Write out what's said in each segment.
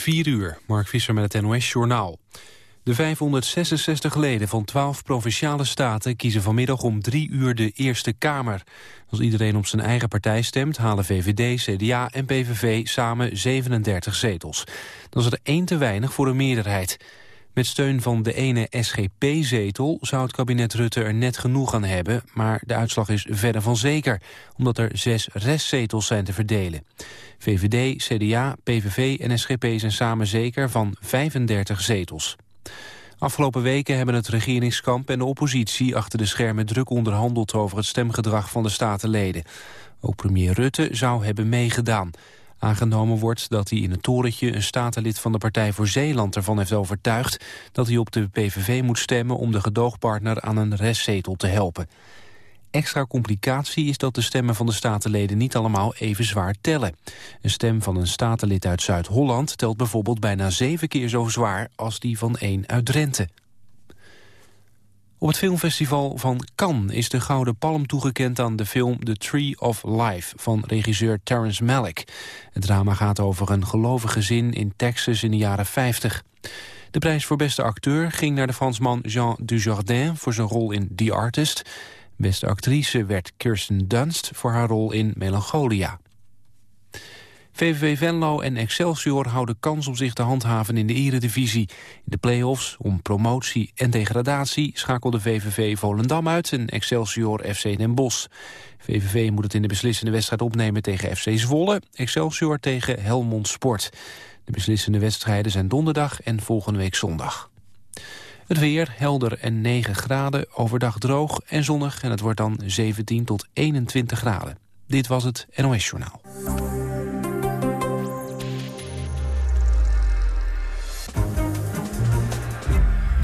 4 uur, Mark Visser met het NOS-journaal. De 566 leden van 12 provinciale staten kiezen vanmiddag om 3 uur de Eerste Kamer. Als iedereen op zijn eigen partij stemt, halen VVD, CDA en PVV samen 37 zetels. Dat is er één te weinig voor een meerderheid. Met steun van de ene SGP-zetel zou het kabinet Rutte er net genoeg aan hebben, maar de uitslag is verder van zeker, omdat er zes restzetels zijn te verdelen. VVD, CDA, PVV en SGP zijn samen zeker van 35 zetels. Afgelopen weken hebben het regeringskamp en de oppositie achter de schermen druk onderhandeld over het stemgedrag van de statenleden. Ook premier Rutte zou hebben meegedaan. Aangenomen wordt dat hij in het torentje een statenlid van de Partij voor Zeeland ervan heeft overtuigd dat hij op de PVV moet stemmen om de gedoogpartner aan een restzetel te helpen. Extra complicatie is dat de stemmen van de statenleden niet allemaal even zwaar tellen. Een stem van een statenlid uit Zuid-Holland telt bijvoorbeeld bijna zeven keer zo zwaar als die van één uit Drenthe. Op het filmfestival van Cannes is de Gouden Palm toegekend aan de film The Tree of Life van regisseur Terrence Malick. Het drama gaat over een gelovig gezin in Texas in de jaren 50. De prijs voor beste acteur ging naar de Fransman Jean Dujardin voor zijn rol in The Artist. Beste actrice werd Kirsten Dunst voor haar rol in Melancholia. VVV Venlo en Excelsior houden kans om zich te handhaven in de eredivisie. In de play-offs om promotie en degradatie schakelde VVV Volendam uit en Excelsior FC Den Bosch. VVV moet het in de beslissende wedstrijd opnemen tegen FC Zwolle, Excelsior tegen Helmond Sport. De beslissende wedstrijden zijn donderdag en volgende week zondag. Het weer helder en 9 graden, overdag droog en zonnig... en het wordt dan 17 tot 21 graden. Dit was het NOS Journaal.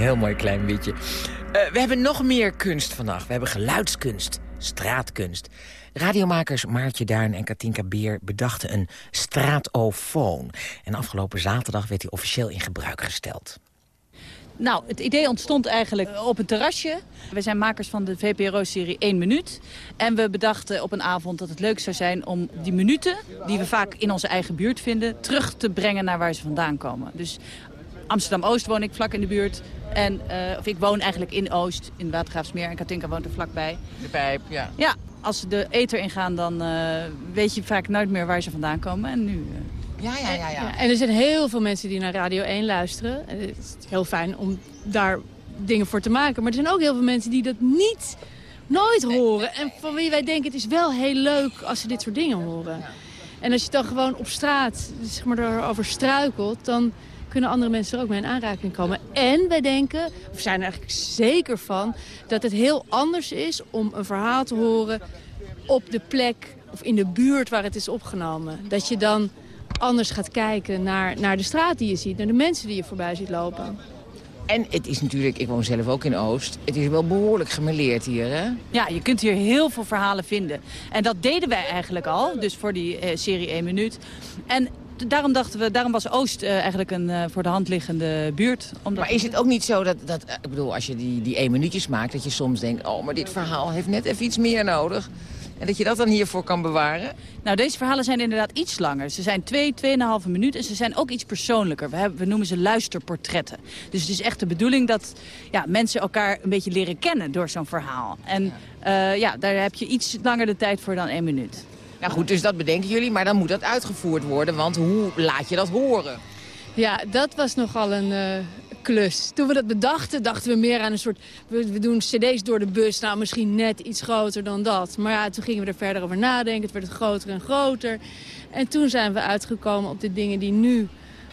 Heel mooi klein beetje. Uh, we hebben nog meer kunst vannacht. We hebben geluidskunst, straatkunst. Radiomakers Maartje Duin en Katinka Beer bedachten een straatofoon. En afgelopen zaterdag werd hij officieel in gebruik gesteld. Nou, het idee ontstond eigenlijk op een terrasje. We zijn makers van de VPRO-serie 1 Minuut. En we bedachten op een avond dat het leuk zou zijn om die minuten... die we vaak in onze eigen buurt vinden... terug te brengen naar waar ze vandaan komen. Dus Amsterdam-Oost woon ik vlak in de buurt. En, uh, of ik woon eigenlijk in Oost, in Watergraafsmeer. En Katinka woont er vlakbij. De pijp, ja. Ja, als ze de eter ingaan, dan uh, weet je vaak nooit meer waar ze vandaan komen. En nu... Uh, ja, ja, ja, ja. En er zijn heel veel mensen die naar Radio 1 luisteren. En het is heel fijn om daar dingen voor te maken. Maar er zijn ook heel veel mensen die dat niet, nooit horen. En van wie wij denken, het is wel heel leuk als ze dit soort dingen horen. En als je dan gewoon op straat zeg maar, erover struikelt, dan kunnen andere mensen er ook mee in aanraking komen. En wij denken, we zijn er eigenlijk zeker van... dat het heel anders is om een verhaal te horen op de plek of in de buurt waar het is opgenomen. Dat je dan anders gaat kijken naar, naar de straat die je ziet, naar de mensen die je voorbij ziet lopen. En het is natuurlijk, ik woon zelf ook in Oost, het is wel behoorlijk gemeleerd hier, hè? Ja, je kunt hier heel veel verhalen vinden. En dat deden wij eigenlijk al, dus voor die eh, serie 1 minuut. En daarom dachten we, daarom was Oost uh, eigenlijk een uh, voor de hand liggende buurt. Omdat maar is het ook niet zo dat, dat uh, ik bedoel, als je die, die één minuutjes maakt, dat je soms denkt, oh, maar dit verhaal heeft net even iets meer nodig. En dat je dat dan hiervoor kan bewaren? Nou, deze verhalen zijn inderdaad iets langer. Ze zijn twee, tweeënhalve minuten en ze zijn ook iets persoonlijker. We, hebben, we noemen ze luisterportretten. Dus het is echt de bedoeling dat ja, mensen elkaar een beetje leren kennen door zo'n verhaal. En ja. ja, daar heb je iets langer de tijd voor dan één minuut. Nou goed, dus dat bedenken jullie, maar dan moet dat uitgevoerd worden. Want hoe laat je dat horen? Ja, dat was nogal een uh, klus. Toen we dat bedachten, dachten we meer aan een soort... We, doen cd's door de bus, nou misschien net iets groter dan dat. Maar ja, toen gingen we er verder over nadenken. Het werd groter en groter. En toen zijn we uitgekomen op de dingen die nu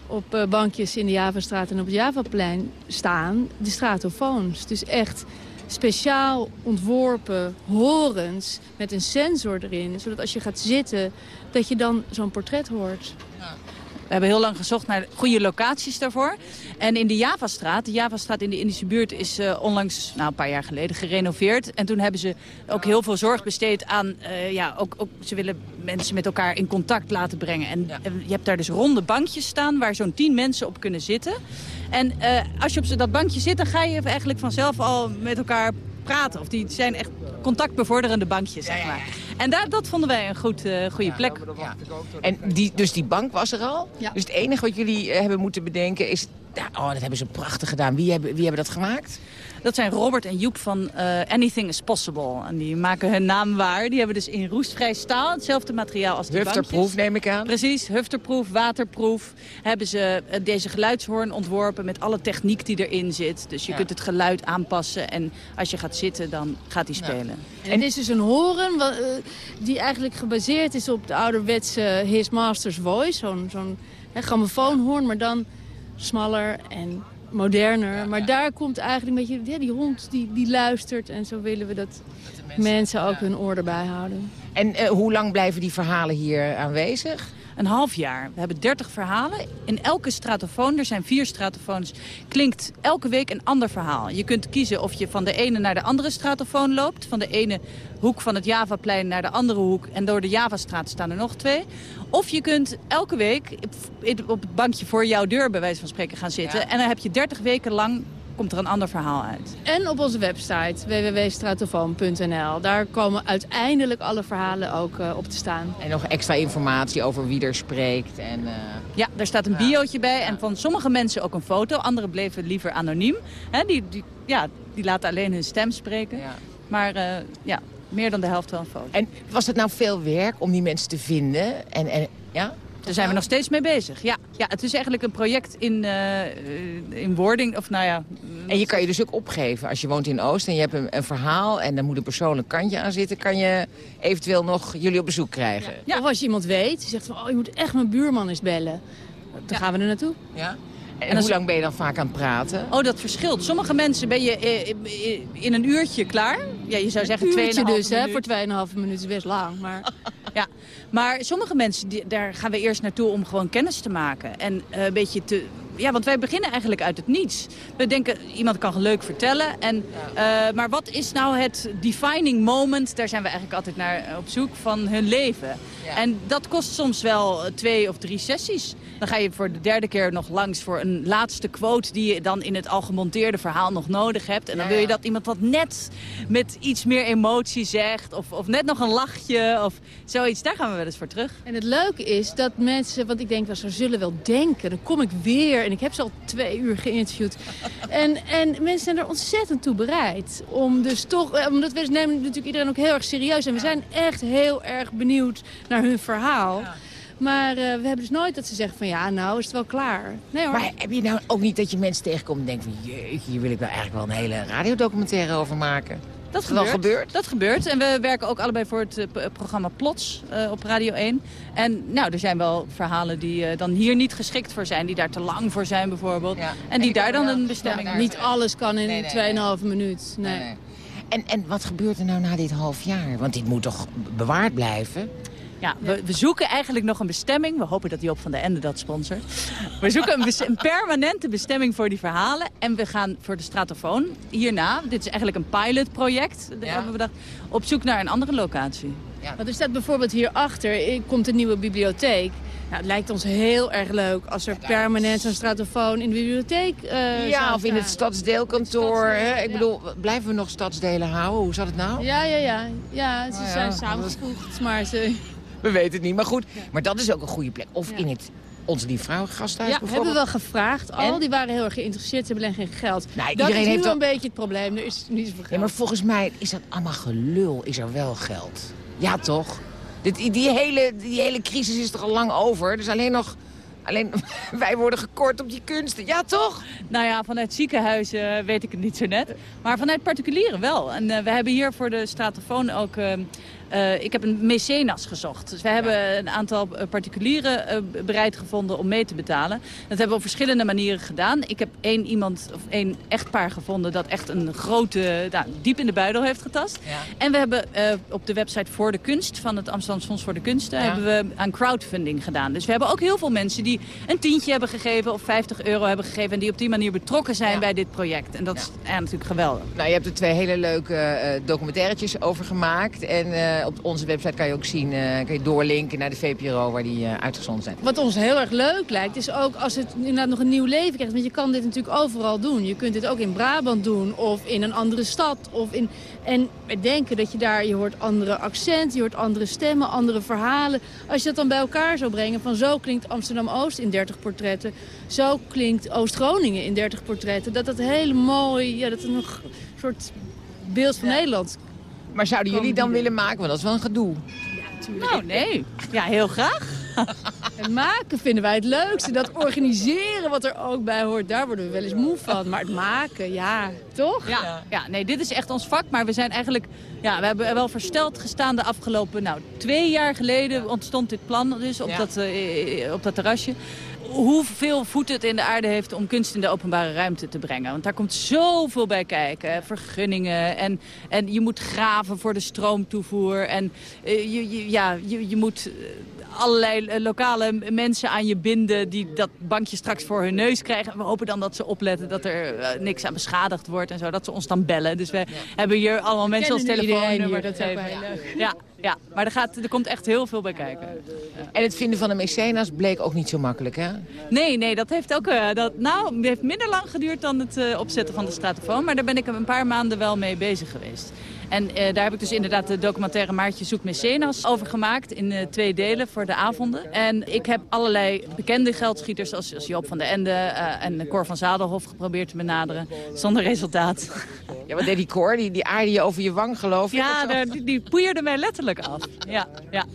op uh, bankjes in de Javastraat en op het Javaplein staan. De stratofoons. Dus echt speciaal ontworpen horens met een sensor erin. Zodat als je gaat zitten, dat je dan zo'n portret hoort. We hebben heel lang gezocht naar goede locaties daarvoor. En in de Javastraat, de Javastraat in de Indische buurt is uh, onlangs, nou een paar jaar geleden, gerenoveerd. En toen hebben ze ook heel veel zorg besteed aan, uh, ja, ook, ook, ze willen mensen met elkaar in contact laten brengen. En, ja. en je hebt daar dus ronde bankjes staan waar zo'n tien mensen op kunnen zitten. En uh, als je op dat bankje zit, dan ga je eigenlijk vanzelf al met elkaar praten. Of die zijn echt contactbevorderende bankjes, zeg maar. En daar, dat vonden wij een goed, uh, goede plek. Ja. En die, dus die bank was er al? Dus het enige wat jullie uh, hebben moeten bedenken is... oh, dat hebben ze prachtig gedaan. Wie hebben, wie hebben dat gemaakt? Dat zijn Robert en Joep van uh, Anything is Possible. En die maken hun naam waar. Die hebben dus in roestvrij staal hetzelfde materiaal als de Hufterproef neem ik aan. Precies, hufterproef, waterproef. Hebben ze uh, deze geluidshoorn ontworpen met alle techniek die erin zit. Dus je ja. kunt het geluid aanpassen en als je gaat zitten dan gaat hij spelen. Ja. En het is dus een horen uh, die eigenlijk gebaseerd is op de ouderwetse His Master's Voice. Zo'n zo'n grammofoonhoorn, maar dan smaller en moderner. Ja, maar ja. daar komt eigenlijk een beetje... Ja, die hond die, die luistert en zo willen we dat, dat mensen, mensen, ook ja. hun oor erbij houden. En uh, hoe lang blijven die verhalen hier aanwezig? Een half jaar. We hebben 30 verhalen. In elke stratofoon, er zijn vier stratofoons, klinkt elke week een ander verhaal. Je kunt kiezen of je van de ene naar de andere stratofoon loopt. Van de ene hoek van het Javaplein naar de andere hoek. En door de Javastraat staan er nog twee. Of je kunt elke week op het bankje voor jouw deur bij wijze van spreken gaan zitten. Ja. En dan heb je 30 weken lang komt er een ander verhaal uit. En op onze website www.stratofoon.nl. Daar komen uiteindelijk alle verhalen ook uh, op te staan. En nog extra informatie over wie er spreekt. En, uh... Ja, daar staat een biootje bij. En van sommige mensen ook een foto. Anderen bleven liever anoniem. He, die, die, ja, die laten alleen hun stem spreken. Ja. Maar uh, ja, meer dan de helft wel een foto. En was het nou veel werk om die mensen te vinden? En, en, ja? Daar zijn we nog steeds mee bezig. Ja, ja het is eigenlijk een project in, uh, in wording. Of nou ja. En je kan je dus ook opgeven. Als je woont in Oost en je hebt een, een verhaal... en daar moet een persoonlijk kantje aan zitten... kan je eventueel nog jullie op bezoek krijgen. Ja. ja. Of als je iemand weet, die zegt van... oh, je moet echt mijn buurman eens bellen. Dan ja. gaan we er naartoe. Ja. En, en hoe lang ben je dan vaak aan het praten? Oh, dat verschilt. Sommige mensen ben je in een uurtje klaar. Ja, je zou zeggen 2,5 uurtje dus, hè? Voor 2,5 minuten is best lang. Maar... ja, maar sommige mensen, die, daar gaan we eerst naartoe om gewoon kennis te maken. En uh, een beetje te... Ja, want wij beginnen eigenlijk uit het niets. We denken, iemand kan leuk vertellen. En, ja. uh, maar wat is nou het defining moment? Daar zijn we eigenlijk altijd naar op zoek van hun leven. Ja. En dat kost soms wel twee of drie sessies. Dan ga je voor de derde keer nog langs voor een laatste quote... die je dan in het al gemonteerde verhaal nog nodig hebt. En dan wil je dat iemand wat net met iets meer emotie zegt. Of, of net nog een lachje of zoiets. Daar gaan we wel eens voor terug. En het leuke is dat mensen, want ik denk wel, ze zullen wel denken. Dan kom ik weer en ik heb ze al twee uur geïnterviewd. en, en mensen zijn er ontzettend toe bereid. Om dus toch, omdat we nemen natuurlijk iedereen ook heel erg serieus. En we zijn echt heel erg benieuwd naar hun verhaal. Ja. Maar uh, we hebben dus nooit dat ze zeggen van ja, nou is het wel klaar. Nee, hoor. Maar heb je nou ook niet dat je mensen tegenkomt en denkt van jeetje, hier wil ik nou eigenlijk wel een hele radiodocumentaire over maken? Dat gebeurt. gebeurt. Dat gebeurt. En we werken ook allebei voor het uh, programma Plots uh, op Radio 1. En nou, er zijn wel verhalen die uh, dan hier niet geschikt voor zijn. Die daar te lang voor zijn bijvoorbeeld. Ja. En, en die daar dan een bestemming... Ja, niet alles kan in 2,5 nee, nee, minuut. Nee. nee. En, en wat gebeurt er nou na dit half jaar? Want dit moet toch bewaard blijven? Ja, we, we, zoeken eigenlijk nog een bestemming. We hopen dat Joop van de Ende dat sponsort. We zoeken een, een, permanente bestemming voor die verhalen. En we gaan voor de stratofoon hierna, dit is eigenlijk een pilotproject, ja. hebben we bedacht, op zoek naar een andere locatie. Ja. Want er staat bijvoorbeeld hierachter, komt een nieuwe bibliotheek. Nou, het lijkt ons heel erg leuk als er permanent zo'n stratofoon in de bibliotheek uh, Ja, of in het stadsdeelkantoor. Hè? Ik bedoel, blijven we nog stadsdelen houden? Hoe zat het nou? Ja, ja, ja. Ja, ze oh, zijn samengevoegd, maar ze... We weten het niet, maar goed. Maar dat is ook een goede plek. Of in het onze lieve vrouw gasthuis ja, hebben we wel gevraagd al. En? Die waren heel erg geïnteresseerd. Ze hebben alleen geen geld. Nou, dat iedereen is nu heeft wel een beetje het probleem. Er is niet zoveel geld. Ja, maar volgens mij is dat allemaal gelul. Is er wel geld? Ja, toch? Die, die, hele, die hele crisis is toch al lang over? Dus alleen nog... Alleen wij worden gekort op die kunsten. Ja, toch? Nou ja, vanuit ziekenhuizen weet ik het niet zo net. Maar vanuit particulieren wel. En uh, we hebben hier voor de Stratofoon ook uh, Uh, ik heb een mecenas gezocht. Dus wij hebben een aantal particulieren uh, bereid gevonden om mee te betalen. Dat hebben we op verschillende manieren gedaan. Ik heb één iemand of één echtpaar gevonden dat echt een grote, nou, diep in de buidel heeft getast. Ja. En we hebben uh, op de website Voor de Kunst van het Amsterdam Fonds voor de Kunsten hebben we aan crowdfunding gedaan. Dus we hebben ook heel veel mensen die een tientje hebben gegeven of 50 euro hebben gegeven en die op die manier betrokken zijn bij dit project. En dat is natuurlijk geweldig. Nou, je hebt er twee hele leuke documentairetjes over gemaakt. En op onze website kan je ook zien, uh, kan je doorlinken naar de VPRO waar die uitgezonden zijn. Wat ons heel erg leuk lijkt is ook als het inderdaad nog een nieuw leven krijgt. Want je kan dit natuurlijk overal doen. Je kunt dit ook in Brabant doen of in een andere stad. Of in, en we denken dat je daar, je hoort andere accenten, je hoort andere stemmen, andere verhalen. Als je dat dan bij elkaar zou brengen, van zo klinkt Amsterdam-Oost in 30 portretten. Zo klinkt Oost-Groningen in 30 portretten. Dat dat heel mooi, ja, dat er nog een soort beeld van Nederland Maar zouden jullie dan willen maken? Want dat is wel een gedoe. Nou, nee. Ja, heel graag. Het maken vinden wij het leukste. Dat organiseren wat er ook bij hoort, daar worden we wel eens moe van. Maar het maken, ja, toch? Ja, ja nee, dit is echt ons vak. Maar we zijn eigenlijk, ja, we hebben wel versteld gestaan de afgelopen, nou, twee jaar geleden ontstond dit plan dus op, dat, uh, op dat terrasje hoeveel voet het in de aarde heeft om kunst in de openbare ruimte te brengen. Want daar komt zoveel bij kijken. Vergunningen en, en je moet graven voor de stroomtoevoer. En uh, je, ja, je, je moet allerlei eh, lokale mensen aan je binden... die dat bankje straks voor hun neus krijgen. we hopen dan dat ze opletten dat er uh, niks aan beschadigd wordt en zo. Dat ze ons dan bellen. Dus we hebben hier allemaal mensen als telefoonnummer. Dat is ook heel leuk. Ja, ja, maar er, gaat, er komt echt heel veel bij kijken. En het vinden van een mecenas bleek ook niet zo makkelijk, hè? Nee, nee, dat heeft ook uh, dat, nou, heeft minder lang geduurd dan het uh, opzetten van de stratofoon. Maar daar ben ik een paar maanden wel mee bezig geweest. En uh, daar heb ik dus inderdaad de documentaire Maartje zoekt Mecenas over gemaakt in uh, twee delen voor de avonden. En ik heb allerlei bekende geldschieters zoals, als Joop van der Ende uh, en Cor van Zadelhof geprobeerd te benaderen. Zonder resultaat. Ja, wat deed die Cor? Die, die aarde je over je wang geloof ik? Ja, daar, die, die poeierde mij letterlijk af. Ja, ja.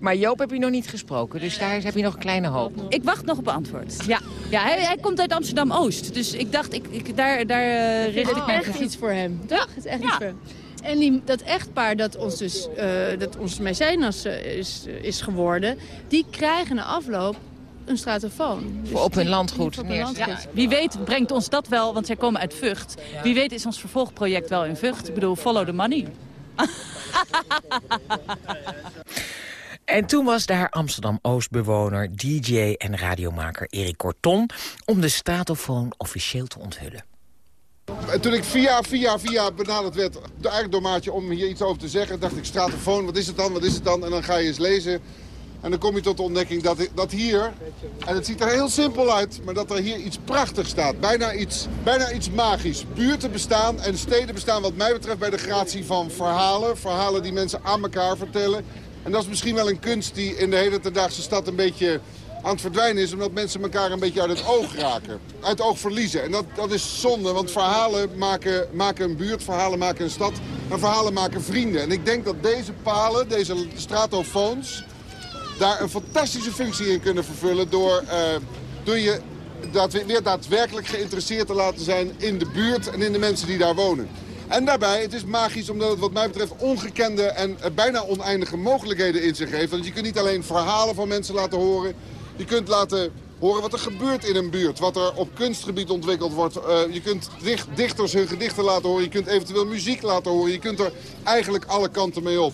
Maar Joop heb je nog niet gesproken, dus daar heb je nog een kleine hoop. Ik wacht nog op antwoord. Ja, ja hij, hij komt uit Amsterdam-Oost. Dus ik dacht, ik, ik, daar, daar uh, richt ik oh, mij echt iets voor hem. Toch? Het is echt ja. iets voor hem. En die, dat echtpaar dat ons dus, uh, dat ons mecenas uh, is, is geworden... die krijgen na afloop een stratofoon. Dus op hun landgoed. Op hun landgoed. Ja. Wie weet brengt ons dat wel, want zij komen uit Vught. Wie weet is ons vervolgproject wel in Vught. Ik bedoel, follow the money. En toen was daar Amsterdam-Oost-bewoner, DJ en radiomaker Erik Corton... om de stratofoon officieel te onthullen. En toen ik via, via, via benaderd werd, eigenlijk door Maatje om hier iets over te zeggen... dacht ik, stratofoon, wat is het dan, wat is het dan? En dan ga je eens lezen. En dan kom je tot de ontdekking dat, dat hier, en het ziet er heel simpel uit... maar dat er hier iets prachtigs staat. Bijna iets, bijna iets magisch. Buurten bestaan en steden bestaan wat mij betreft bij de gratie van verhalen. Verhalen die mensen aan elkaar vertellen. En dat is misschien wel een kunst die in de hele tedaagse stad een beetje aan het verdwijnen is... omdat mensen elkaar een beetje uit het oog raken. Uit het oog verliezen. En dat, dat is zonde, want verhalen maken, maken een buurt, verhalen maken een stad... en verhalen maken vrienden. En ik denk dat deze palen, deze stratofoons... daar een fantastische functie in kunnen vervullen... door, uh, door je dat weer daadwerkelijk geïnteresseerd te laten zijn in de buurt... en in de mensen die daar wonen. En daarbij, het is magisch omdat het wat mij betreft ongekende en bijna oneindige mogelijkheden in zich heeft. Want je kunt niet alleen verhalen van mensen laten horen. Je kunt laten horen wat er gebeurt in een buurt. Wat er op kunstgebied ontwikkeld wordt. Uh, je kunt dicht, dichters hun gedichten laten horen. Je kunt eventueel muziek laten horen. Je kunt er eigenlijk alle kanten mee op.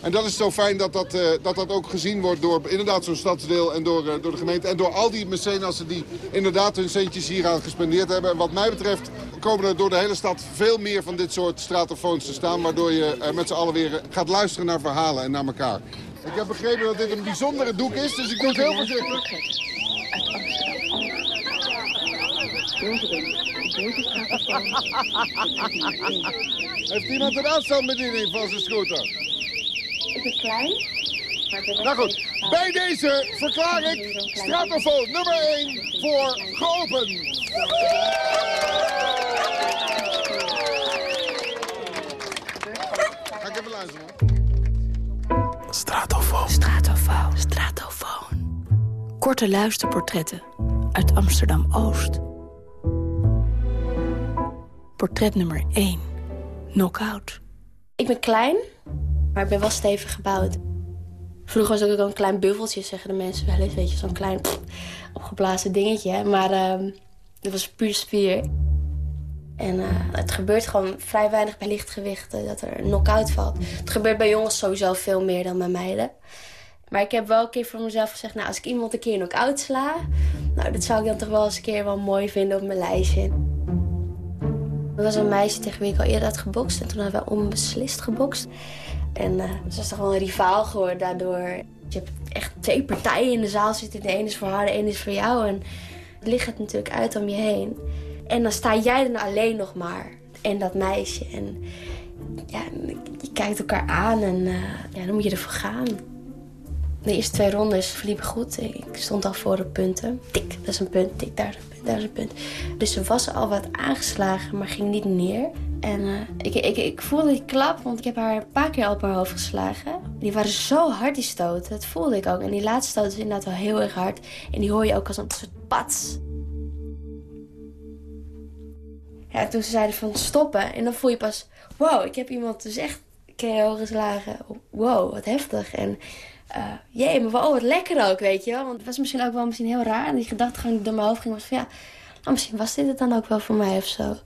En dat is zo fijn dat dat, uh, dat, dat ook gezien wordt door inderdaad zo'n stadsdeel en door, uh, door de gemeente. En door al die mecenassen die inderdaad hun centjes hier aan gespendeerd hebben. En wat mij betreft komen er door de hele stad veel meer van dit soort stratofoons te staan. Waardoor je met z'n allen weer gaat luisteren naar verhalen en naar elkaar. Ik heb begrepen dat dit een bijzondere doek is, dus ik doe het heel voorzichtig. Heeft iemand een afstandsbediening van zijn scooter? Het is klein. Nou goed, bij deze verklaar ik stratofoon nummer 1 voor geopend. Ga ik even luisteren hoor. Stratofoon. Stratofoon. Stratofoon. Korte luisterportretten uit Amsterdam-Oost. Portret nummer 1. Knockout. Ik ben klein. Maar ik ben wel stevig gebouwd. Vroeger was ik ook een klein buffeltje, zeggen de mensen wel eens. Weet je, zo'n klein opgeblazen dingetje. Maar uh, dat was puur spier. En uh, het gebeurt gewoon vrij weinig bij lichtgewichten dat er een knock-out valt. Het gebeurt bij jongens sowieso veel meer dan bij meiden. Maar ik heb wel een keer voor mezelf gezegd... nou, als ik iemand een keer knock-out sla... nou, dat zou ik dan toch wel eens een keer wel mooi vinden op mijn lijstje. Er was een meisje tegen wie ik al eerder had gebokst. En toen hadden we onbeslist gebokst. En uh, ze is toch wel een rivaal geworden daardoor. Je hebt echt twee partijen in de zaal zitten. De ene is voor haar, de ene is voor jou. En het ligt natuurlijk uit om je heen. En dan sta jij dan alleen nog maar. En dat meisje. En ja, je kijkt elkaar aan en uh, ja, dan moet je ervoor gaan. De eerste twee rondes verliepen goed. Ik stond al voor de punten. Tik, dat is een punt. Tik, daar is een punt, daar is een punt. Dus ze was al wat aangeslagen, maar ging niet neer. En uh, ik, ik, ik voelde die klap, want ik heb haar een paar keer op haar hoofd geslagen. Die waren zo hard, die stoten. Dat voelde ik ook. En die laatste stoot is inderdaad wel heel erg hard. En die hoor je ook als een soort pats. Ja, toen ze zeiden van stoppen. En dan voel je pas, wow, ik heb iemand dus echt KO geslagen. Wow, wat heftig. En uh, jee, maar wow, wat lekker ook, weet je wel. Want het was misschien ook wel misschien heel raar. En die gedachtegang die door mijn hoofd ging was van ja, nou, misschien was dit het dan ook wel voor mij of zo.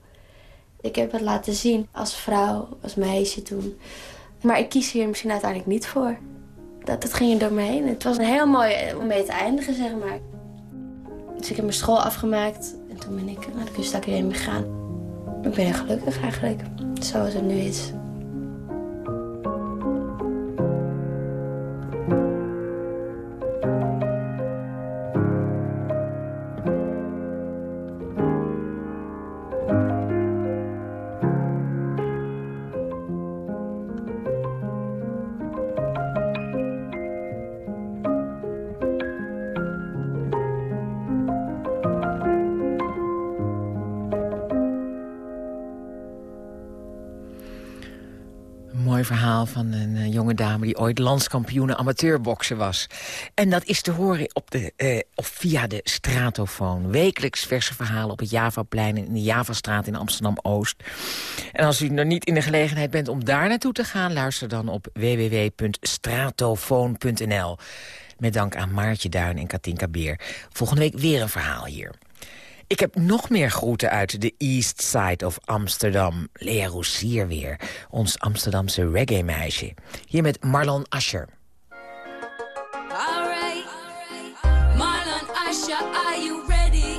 Ik heb het laten zien als vrouw, als meisje toen. Maar ik kies hier misschien uiteindelijk niet voor. Dat, dat ging er door me heen. Het was een heel mooi om mee te eindigen, zeg maar. Dus ik heb mijn school afgemaakt. En toen ben ik naar de kunstacademie gegaan. Ik ben heel gelukkig eigenlijk, zoals het nu is. Verhaal van een uh, jonge dame... die ooit landskampioene amateurboksen was. En dat is te horen op de, uh, of via de Stratofoon. Wekelijks verse verhalen op het Javaplein... in de Javastraat in Amsterdam-Oost. En als u nog niet in de gelegenheid bent om daar naartoe te gaan... luister dan op www.stratofoon.nl. Met dank aan Maartje Duin en Katinka Beer. Volgende week weer een verhaal hier. Ik heb nog meer groeten uit de East Side of Amsterdam. Lea Roussier weer, ons Amsterdamse reggae-meisje. Hier met Marlon Ascher. Marlon Asher, are you ready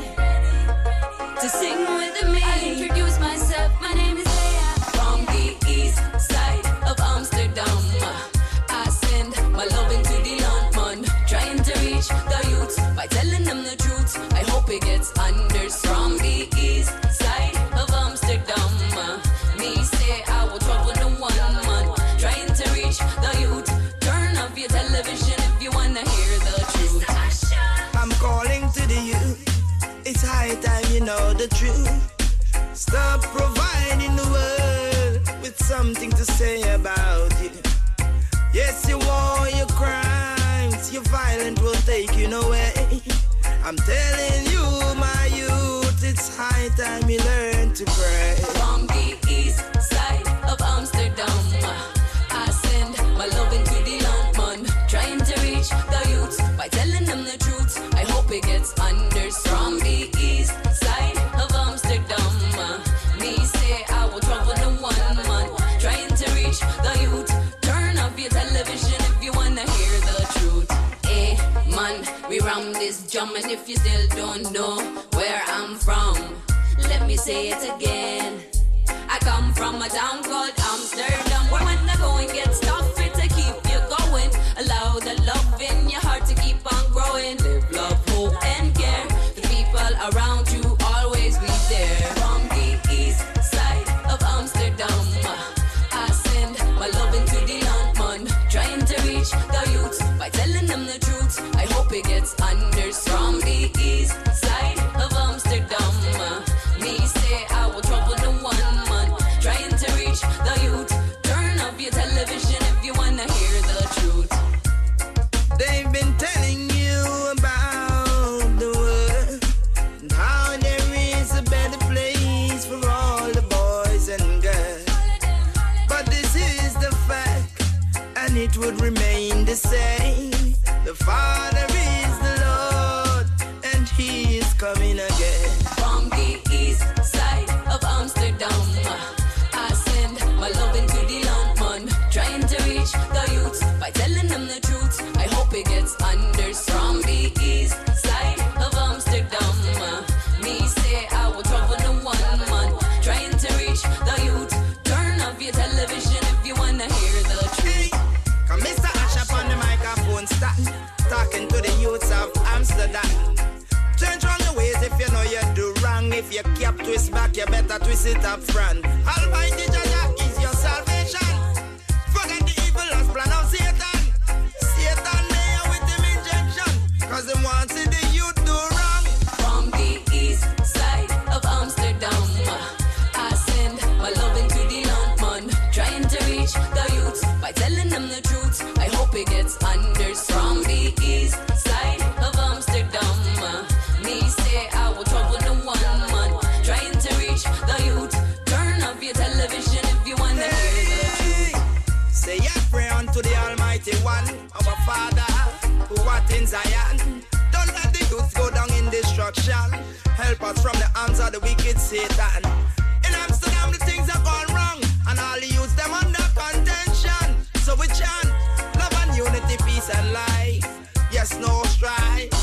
Stop providing the world with something to say about you. Yes, you want your crimes, your violence will take you nowhere. I'm telling you, my youth, it's high time you learn to pray. From the east side of Amsterdam, I send my love into the land, man. Trying to reach the youth by telling them the truth. I hope it gets understood. We ram this jump, and if you still don't know where I'm from, let me say it again. I come from a town called Amsterdam, where when the going gets tough, it to keep you going. Allow the love it a destruction. Help us from the hands of the wicked Satan. In Amsterdam, the things are gone wrong, and all the youths them under contention. So we chant love and unity, peace and life. Yes, no strife.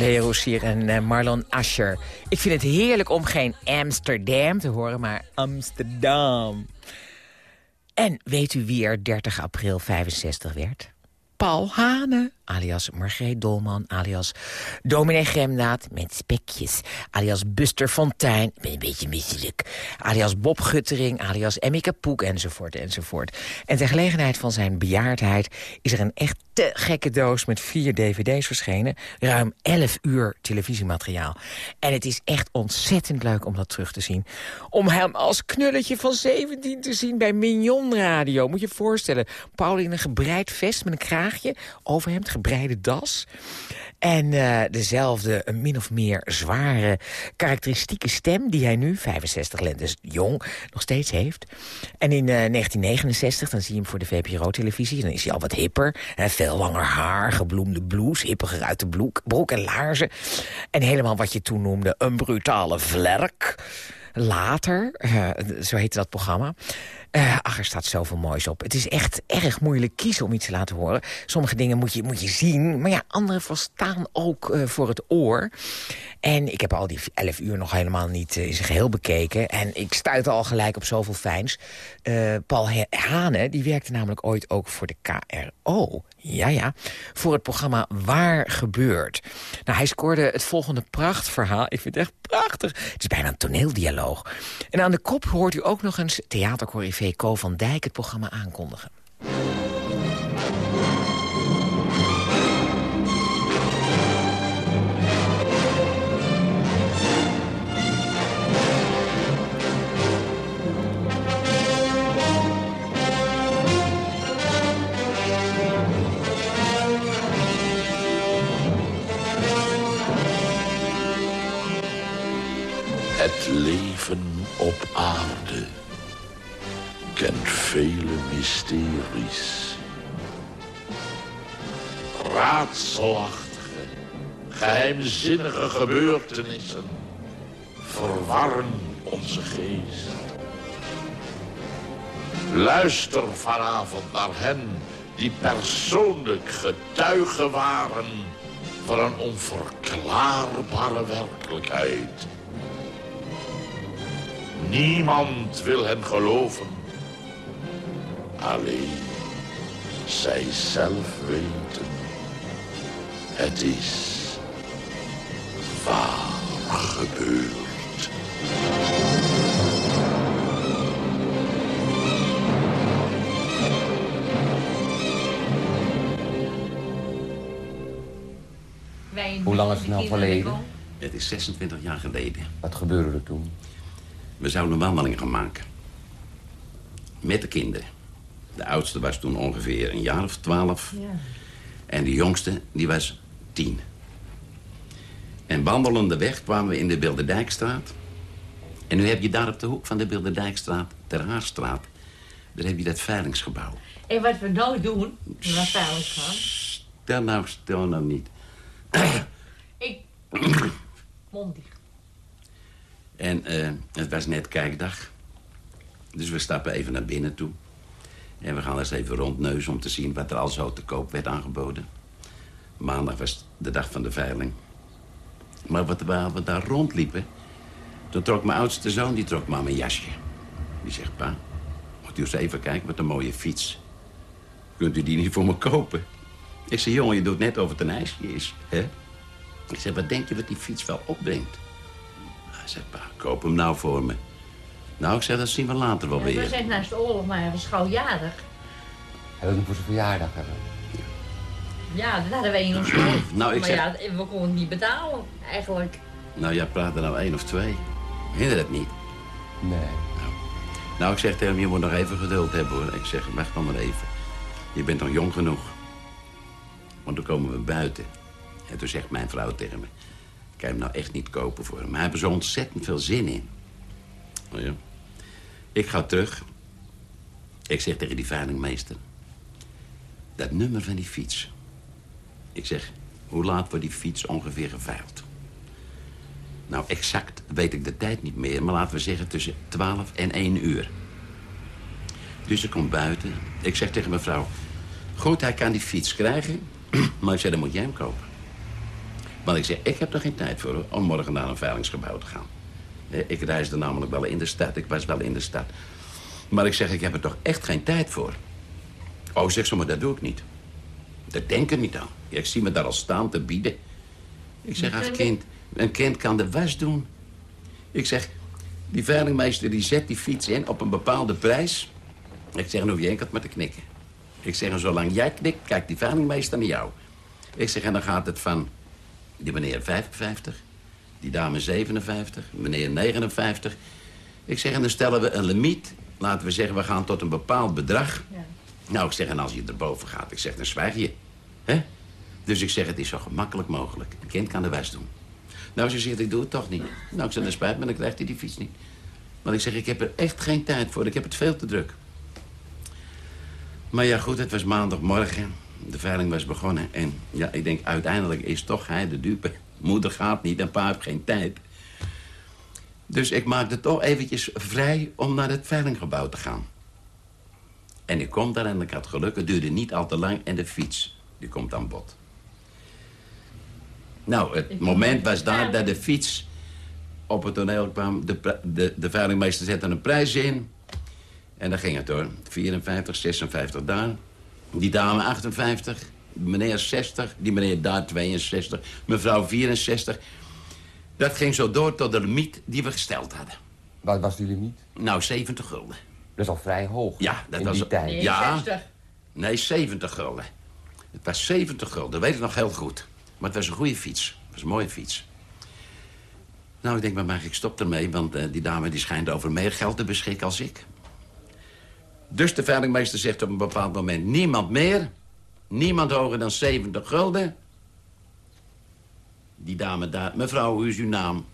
Leo en eh, Marlon Ascher. Ik vind het heerlijk om geen Amsterdam te horen, maar Amsterdam. En weet u wie er 30 april 65 werd? Paul Hane, alias Margreet Dolman, alias Dominee Gremnaat met spekjes, alias Buster Fontijn, ben een beetje misselijk, alias Bob Guttering, alias Emmike Poek, enzovoort, enzovoort. En ter gelegenheid van zijn bejaardheid is er een echt te gekke doos met vier dvd's verschenen, ruim 11 uur televisiemateriaal. En het is echt ontzettend leuk om dat terug te zien. Om hem als knulletje van 17 te zien bij Mignon Radio. Moet je je voorstellen, Paul in een gebreid vest met een kraagje, over hem gebreide das. En eh, dezelfde, min of meer zware, karakteristieke stem... die hij nu, 65 lentes jong, nog steeds heeft. En in eh, 1969, dan zie je hem voor de VPRO-televisie... dan is hij al wat hipper, hè, veel langer haar, gebloemde blouse... hippiger uit de broek, broek en laarzen. En helemaal wat je toen noemde een brutale vlerk. Later, eh, zo heette dat programma... Eh, ach, er staat zoveel moois op. Het is echt erg moeilijk kiezen om iets te laten horen. Sommige dingen moet je, moet je zien, maar ja, andere verstaan ook eh, voor het oor. En ik heb al die 11 uur nog helemaal niet eh, in zijn geheel bekeken. En ik stuitte al gelijk op zoveel fijns. Paul Hane, die werkte namelijk ooit ook voor de KRO. Ja, ja. Voor het programma Waar Gebeurt. Nou, hij scoorde het volgende prachtverhaal. Ik vind het echt prachtig. Het is bijna een toneeldialoog. En aan de kop hoort u ook nog eens theatercorrivé Co van Dijk het programma aankondigen. Het leven op aarde kent vele mysteries. Raadselachtige, geheimzinnige gebeurtenissen verwarren onze geest. Luister vanavond naar hen die persoonlijk getuigen waren van een onverklaarbare werkelijkheid. Niemand wil hen geloven. Alleen zij zelf weten. Het is waar gebeurd. Hoe lang is het nou verleden? Het is 26 jaar geleden. Wat gebeurde er toen? We zouden een wandeling gaan maken. Met de kinderen. De oudste was toen ongeveer een jaar of twaalf. Ja. En de jongste, die was tien. En wandelende weg kwamen we in de Bilderdijkstraat. En nu heb je daar op de hoek van de Bilderdijkstraat, Ter Haarstraat... daar heb je dat veilingsgebouw. En wat we nou doen, we naar veilig gaan. Stel nou, stel nou niet. Ik... Mond dicht. En eh, het was net kijkdag. Dus we stappen even naar binnen toe. En we gaan eens even rondneuzen om te zien wat er al zo te koop werd aangeboden. Maandag was de dag van de veiling. Maar wat, we daar rondliepen... toen trok mijn oudste zoon, die trok maar mijn jasje. Die zegt, pa, moet u eens even kijken wat een mooie fiets. Kunt u die niet voor me kopen? Ik zeg, jongen, je doet net of het een ijsje is, hè? Ik zeg, wat denk je wat die fiets wel opbrengt? Hij zegt, pa, koop hem nou voor me. Nou, ik zeg, dat zien we later wel We weer. zijn naast de oorlog, maar hij was gauw jarig. Hij wil hem voor zijn verjaardag hebben. Ja, dat hadden wij in ons hoofd. Nou, ik maar zeg- ja, we konden het niet betalen, eigenlijk. Nou, jij praat er nou één of twee. Hinder het niet. Nee. Nou, nou, ik zeg tegen hem, je moet nog even geduld hebben, hoor. Ik zeg, wacht dan maar even. Je bent nog jong genoeg. Want dan komen we buiten. En toen zegt mijn vrouw tegen me... ik kan hem nou echt niet kopen voor hem. Maar hij heeft er zo ontzettend veel zin in. Nou ja. Ik ga terug. Ik zeg tegen die veilingmeester... dat nummer van die fiets. Ik zeg, hoe laat wordt die fiets ongeveer geveild? Nou, exact weet ik de tijd niet meer, maar laten we zeggen tussen 12 en 1 uur. Dus ik kom buiten. Ik zeg tegen mijn vrouw... Goed, hij kan die fiets krijgen, maar ik zeg, dan moet jij hem kopen. Want ik zeg, ik heb er geen tijd voor om morgen naar een veilingsgebouw te gaan. Eh, Ik reisde namelijk wel in de stad, ik was wel in de stad. Maar ik zeg, ik heb er toch echt geen tijd voor. Oh, zeg zo, maar dat doe ik niet. Dat denk ik niet aan. Ik zie me daar al staan te bieden. Ik zeg, ach kind, een kind kan de was doen. Ik zeg, die veilingmeester die zet die fiets in op een bepaalde prijs. Ik zeg, dan hoef je enkel maar te knikken. Ik zeg, en zolang jij knikt, kijkt die veilingmeester naar jou. Ik zeg, en dan gaat het van die meneer 55, die dame 57, meneer 59. Ik zeg, en dan stellen we een limiet. Laten we zeggen, we gaan tot een bepaald bedrag. Nou, ik zeg, en als je erboven gaat, ik zeg, dan zwijg je. hè? Dus ik zeg, het is zo gemakkelijk mogelijk. Een kind kan de was doen. Nou, ze zegt, ik doe het toch niet. Nou, ik zeg, dan spijt me, dan krijgt hij die fiets niet. Want ik zeg, ik heb er echt geen tijd voor. Ik heb het veel te druk. Maar ja, goed, het was maandagmorgen. De veiling was begonnen. En ja, ik denk, uiteindelijk is toch hij de dupe. Moeder gaat niet en pa heeft geen tijd. Dus ik maakte toch eventjes vrij om naar het veilinggebouw te gaan. En ik kom daar en ik had geluk. Het duurde niet al te lang en de fiets, die komt aan bod. Nou, het moment was daar dat de fiets op het toneel kwam. De, de, de veilingmeester zette een prijs in. En dan ging het hoor. 54, 56 daar. Die dame 58. Meneer 60. Die meneer daar 62. Mevrouw 64. Dat ging zo door tot de limiet die we gesteld hadden. Wat was die limiet? Nou, 70 gulden. Dat is al vrij hoog. Ja, dat in was... die tijd. Ja. Nee, 70 gulden. Het was 70 gulden, dat weet ik nog heel goed. Maar het was een goede fiets. Het was een mooie fiets. Nou, ik denk, maar mag ik stop ermee, want eh, die dame die schijnt over meer geld te beschikken als ik. Dus de veilingmeester zegt op een bepaald moment... niemand meer, niemand hoger dan 70 gulden. Die dame daar, mevrouw, hoe is uw naam?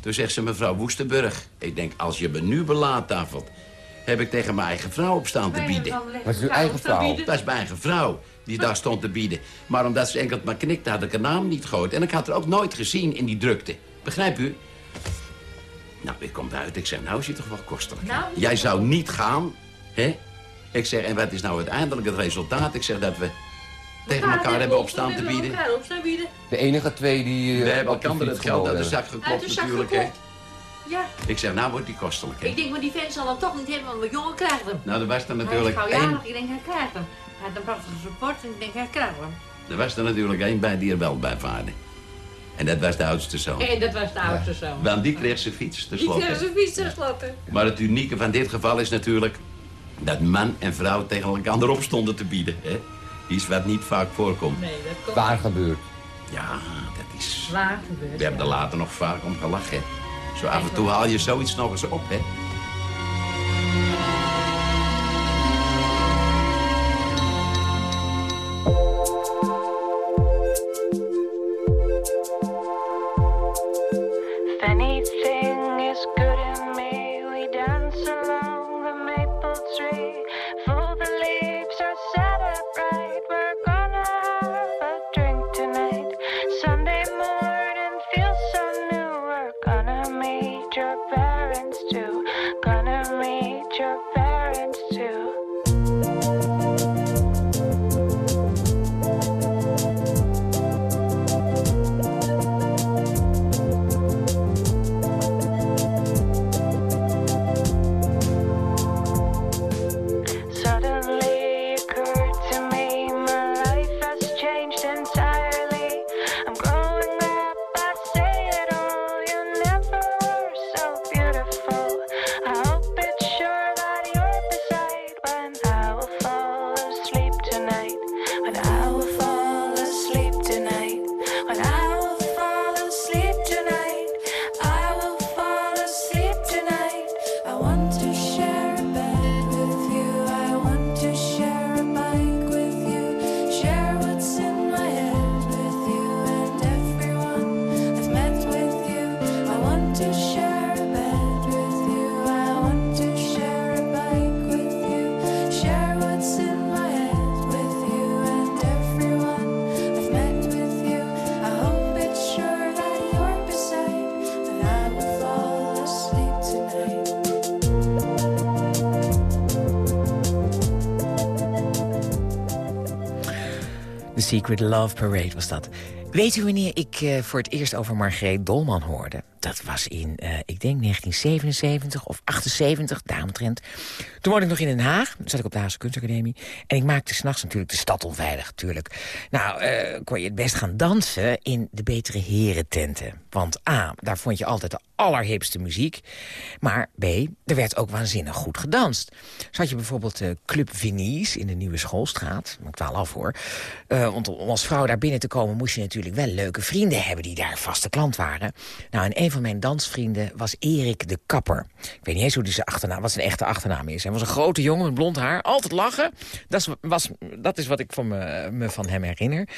Toen zegt ze, mevrouw Woestenburg. Ik denk, als je me nu belaattafelt... heb ik tegen mijn eigen vrouw op staan te bieden. Was het uw eigen vrouw? Dat is mijn eigen vrouw die daar stond te bieden. Maar omdat ze enkel maar knikte, had ik haar naam niet gehoord. En ik had haar ook nooit gezien in die drukte. Begrijp u? Nou, ik kom buiten. Ik zeg, nou is je toch wel kostelijk. Nou, Jij zou niet gaan, hè? Ik zeg, en wat is nou uiteindelijk het resultaat? Ik zeg dat we tegen elkaar hebben op staan te bieden. De enige twee die... We eh, hebben op de elkaar het geld uit de zak hebben. Geklopt de zak natuurlijk, hè? Ja, Ik zeg, nou wordt die kostelijk, hè? ik denk, maar die vent zal het toch niet hebben, want mijn jongen krijgt hem. Nou, er was er Hij is natuurlijk één... jarig, ik denk, hij krijgt hem. Hij had een prachtige support en ik denk, hij krijgt hem. Er was er natuurlijk één bij die er wel bij vaarde. En dat was de oudste zoon. En dat was de oudste zoon. Want die kreeg zijn fiets Die tenslotte. kreeg zijn fiets tenslotte. Maar het unieke van dit geval is natuurlijk... dat man en vrouw tegen elkaar erop stonden te bieden. Hè? Iets wat niet vaak voorkomt. Nee, dat komt Waar gebeurd? Ja, dat is... waar gebeurd. We hebben er later nog vaak om gelachen. Zo af en toe haal je zoiets nog eens op, hè? Secret Love Parade was dat. Weet u wanneer ik uh, voor het eerst over Margreet Dolman hoorde? Dat was in, uh, ik denk, 1977 of 78, daaromtrent. Toen woonde ik nog in Den Haag, zat ik op de Haagse Kunstacademie. En ik maakte s'nachts natuurlijk de stad onveilig, natuurlijk. Nou, uh, kon je het best gaan dansen in de betere herententen. Want A, daar vond je altijd de allerhipste muziek. Maar B, er werd ook waanzinnig goed gedanst. Zo had je bijvoorbeeld uh, Club Venice in de Nieuwe Schoolstraat. Ik wel af hoor. Uh, want om als vrouw daar binnen te komen moest je natuurlijk wel leuke vrienden hebben... die daar vaste klant waren. Nou, en een van mijn dansvrienden was Erik de Kapper. Ik weet niet eens hoe die zijn achternaam, wat zijn echte achternaam is. Hij was een grote jongen met blond haar, altijd lachen. Dat is, was, dat is wat ik van me, van hem herinner.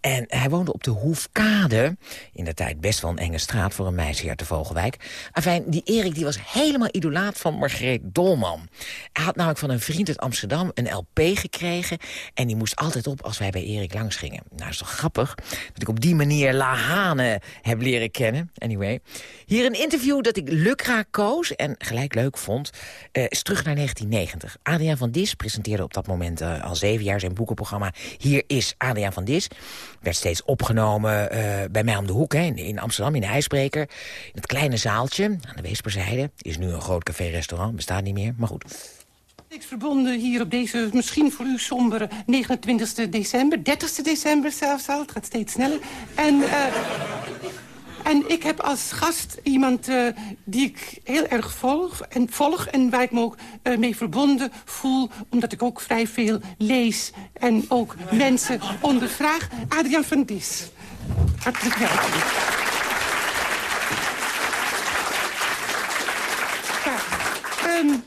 En hij woonde op de Hoefkade. In de tijd best wel een enge straat voor een meisje uit de Vogelwijk. Enfin, die Erik die was helemaal idolaat van Margreet Dolman. Hij had namelijk van een vriend uit Amsterdam een LP gekregen... en die moest altijd op als wij bij Erik langs gingen. Nou, is toch grappig dat ik op die manier La Hane heb leren kennen. Anyway, hier een interview dat ik lukraak koos en gelijk leuk vond... Uh, is terug naar 1990. Adriaan van Dis presenteerde op dat moment uh, al zeven jaar zijn boekenprogramma... Hier is Adriaan van Dis. Werd steeds opgenomen uh, bij mij om de hoek hè, in, Amsterdam, in de IJsbreker. In het kleine zaaltje aan de Weesperzijde. Is nu een groot café-restaurant, bestaat niet meer, maar goed... Ik verbonden hier op deze misschien voor u sombere 29 december, 30 december zelfs al, het gaat steeds sneller. En, uh, en ik heb als gast iemand uh, die ik heel erg volg en, volg en waar ik me ook uh, mee verbonden voel, omdat ik ook vrij veel lees en ook mensen ondervraag. Adriaan van Dis. Hartelijk welkom. Um,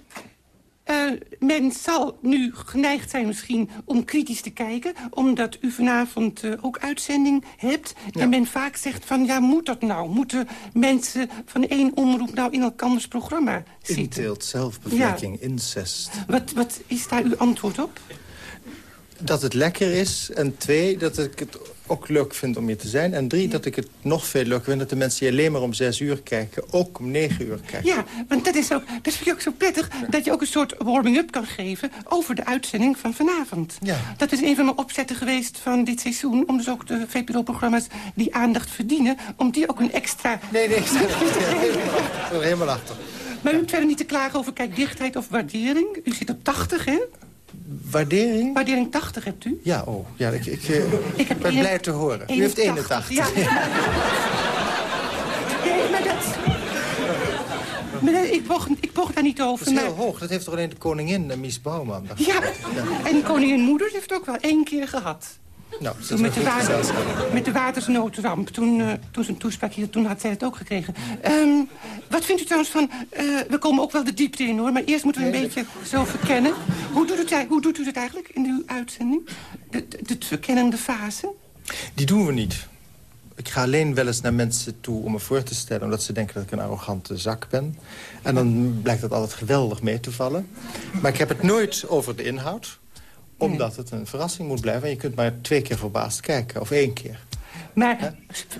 uh, men zal nu geneigd zijn misschien om kritisch te kijken... omdat u vanavond uh, ook uitzending hebt. Ja. En men vaak zegt van, ja, moet dat nou? Moeten mensen van één omroep nou in elkanders programma zitten? Inteelt, zelfbevlekking, ja. incest. Wat, wat is daar uw antwoord op? Dat het lekker is. En twee, dat ik het ook leuk vind om hier te zijn. En drie, dat ik het nog veel leuker vind... dat de mensen die alleen maar om zes uur kijken... ook om negen uur kijken. Ja, want dat, is ook, dat vind ik ook zo prettig... Ja. dat je ook een soort warming-up kan geven... over de uitzending van vanavond. Ja. Dat is een van mijn opzetten geweest van dit seizoen... om dus ook de VPRO-programma's die aandacht verdienen... om die ook een extra... Nee, nee, ik sta er helemaal achter. Maar u hoeft verder niet te klagen over kijkdichtheid of waardering. U zit op 80, hè? Waardering? Waardering 80 hebt u? Ja, oh. Ja, ik, ik, uh, ik heb ben blij te horen. 81. U heeft 81. Ja. nee, maar dat... Ik boog, ik boog daar niet over. Dat is maar... heel hoog. Dat heeft toch alleen de koningin, Mies Bouwman. Ja. ja, en koningin moeder heeft ook wel één keer gehad. Nou, toen met, de water, met de watersnoodramp. Toen, uh, toen zijn toespraak hier, toen had zij het ook gekregen. Um, wat vindt u trouwens van... Uh, we komen ook wel de diepte in, hoor. Maar eerst moeten we een nee, beetje zo verkennen. Hoe doet, het, hoe doet u het eigenlijk in uw uitzending? De, de, de verkennende fase? Die doen we niet. Ik ga alleen wel eens naar mensen toe om me voor te stellen... omdat ze denken dat ik een arrogante zak ben. En dan blijkt dat altijd geweldig mee te vallen. Maar ik heb het nooit over de inhoud omdat het een verrassing moet blijven. En je kunt maar twee keer verbaasd kijken, of één keer. Maar,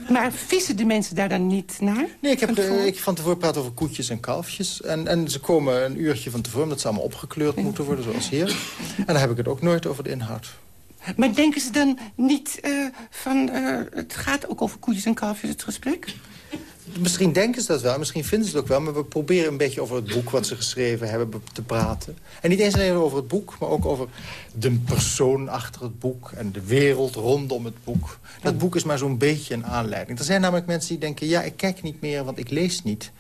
maar vissen de mensen daar dan niet naar? Nee, ik heb de, ik van tevoren praat over koetjes en kalfjes. En, en ze komen een uurtje van tevoren, omdat ze allemaal opgekleurd ja. moeten worden, zoals hier. En dan heb ik het ook nooit over de inhoud. Maar denken ze dan niet uh, van... Uh, het gaat ook over koetjes en kalfjes, het gesprek? Misschien denken ze dat wel, misschien vinden ze het ook wel... maar we proberen een beetje over het boek wat ze geschreven hebben te praten. En niet eens alleen over het boek, maar ook over de persoon achter het boek... en de wereld rondom het boek. Dat boek is maar zo'n beetje een aanleiding. Er zijn namelijk mensen die denken, ja, ik kijk niet meer, want ik lees niet.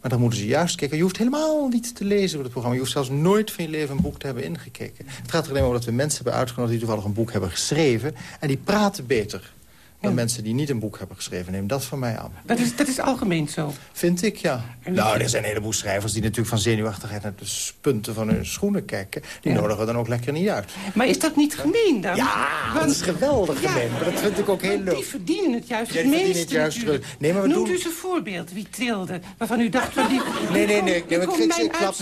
Maar dan moeten ze juist kijken. Je hoeft helemaal niet te lezen voor het programma. Je hoeft zelfs nooit van je leven een boek te hebben ingekeken. Het gaat er alleen om dat we mensen hebben uitgenodigd... die toevallig een boek hebben geschreven. En die praten beter dan ja. mensen die niet een boek hebben geschreven. Neem dat van mij aan. Dat is, dat is algemeen zo? Vind ik, ja. Nou, er zijn een heleboel schrijvers die natuurlijk van zenuwachtigheid... naar de spunten van hun schoenen kijken. Die ja. nodigen we dan ook lekker niet uit. Maar is dat niet gemeen dan? Ja, Want, dat is geweldig ja, gemeen. Maar dat vind ik ook heel leuk. Die verdienen het juist het meeste het juist nee, maar we Noemt doen... u eens een voorbeeld wie trilde, waarvan u dacht... Die, nee, nee, nee. Nee, ik, ik, ik klap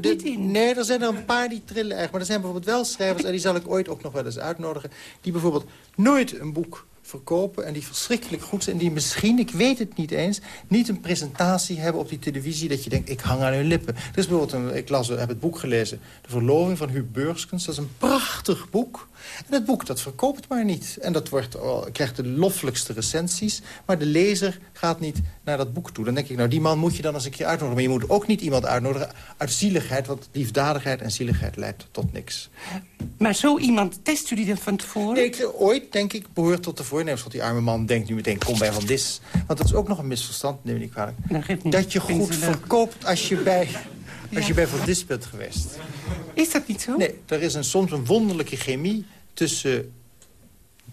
niet in. Nee, er zijn er een paar die trillen echt. Maar er zijn bijvoorbeeld wel schrijvers... en die zal ik ooit ook nog wel eens uitnodigen... die bijvoorbeeld nooit een boek verkopen... en die verschrikkelijk goed zijn. En die misschien, ik weet het niet eens... niet een presentatie hebben op die televisie... dat je denkt, ik hang aan hun lippen. Er is bijvoorbeeld, een, ik las, heb het boek gelezen... De Verloving van Huub Beurskens. Dat is een prachtig boek. En dat boek, dat verkoopt maar niet. En dat wordt, oh, krijgt de loffelijkste recensies. Maar de lezer gaat niet naar dat boek toe. Dan denk ik, nou, die man moet je dan eens een keer uitnodigen. Maar je moet ook niet iemand uitnodigen uit zieligheid... want liefdadigheid en zieligheid leidt tot niks. Maar zo iemand test u die dan van tevoren? Nee, ik, ooit, denk ik, behoort tot de voornemens. Want die arme man denkt nu meteen, kom bij Van Dis. Want dat is ook nog een misverstand, neem ik niet kwalijk. Dat je goed verkoopt als je bij, als je bij Van Dis bent geweest. Is dat niet zo? Nee, er is een, soms een wonderlijke chemie tussen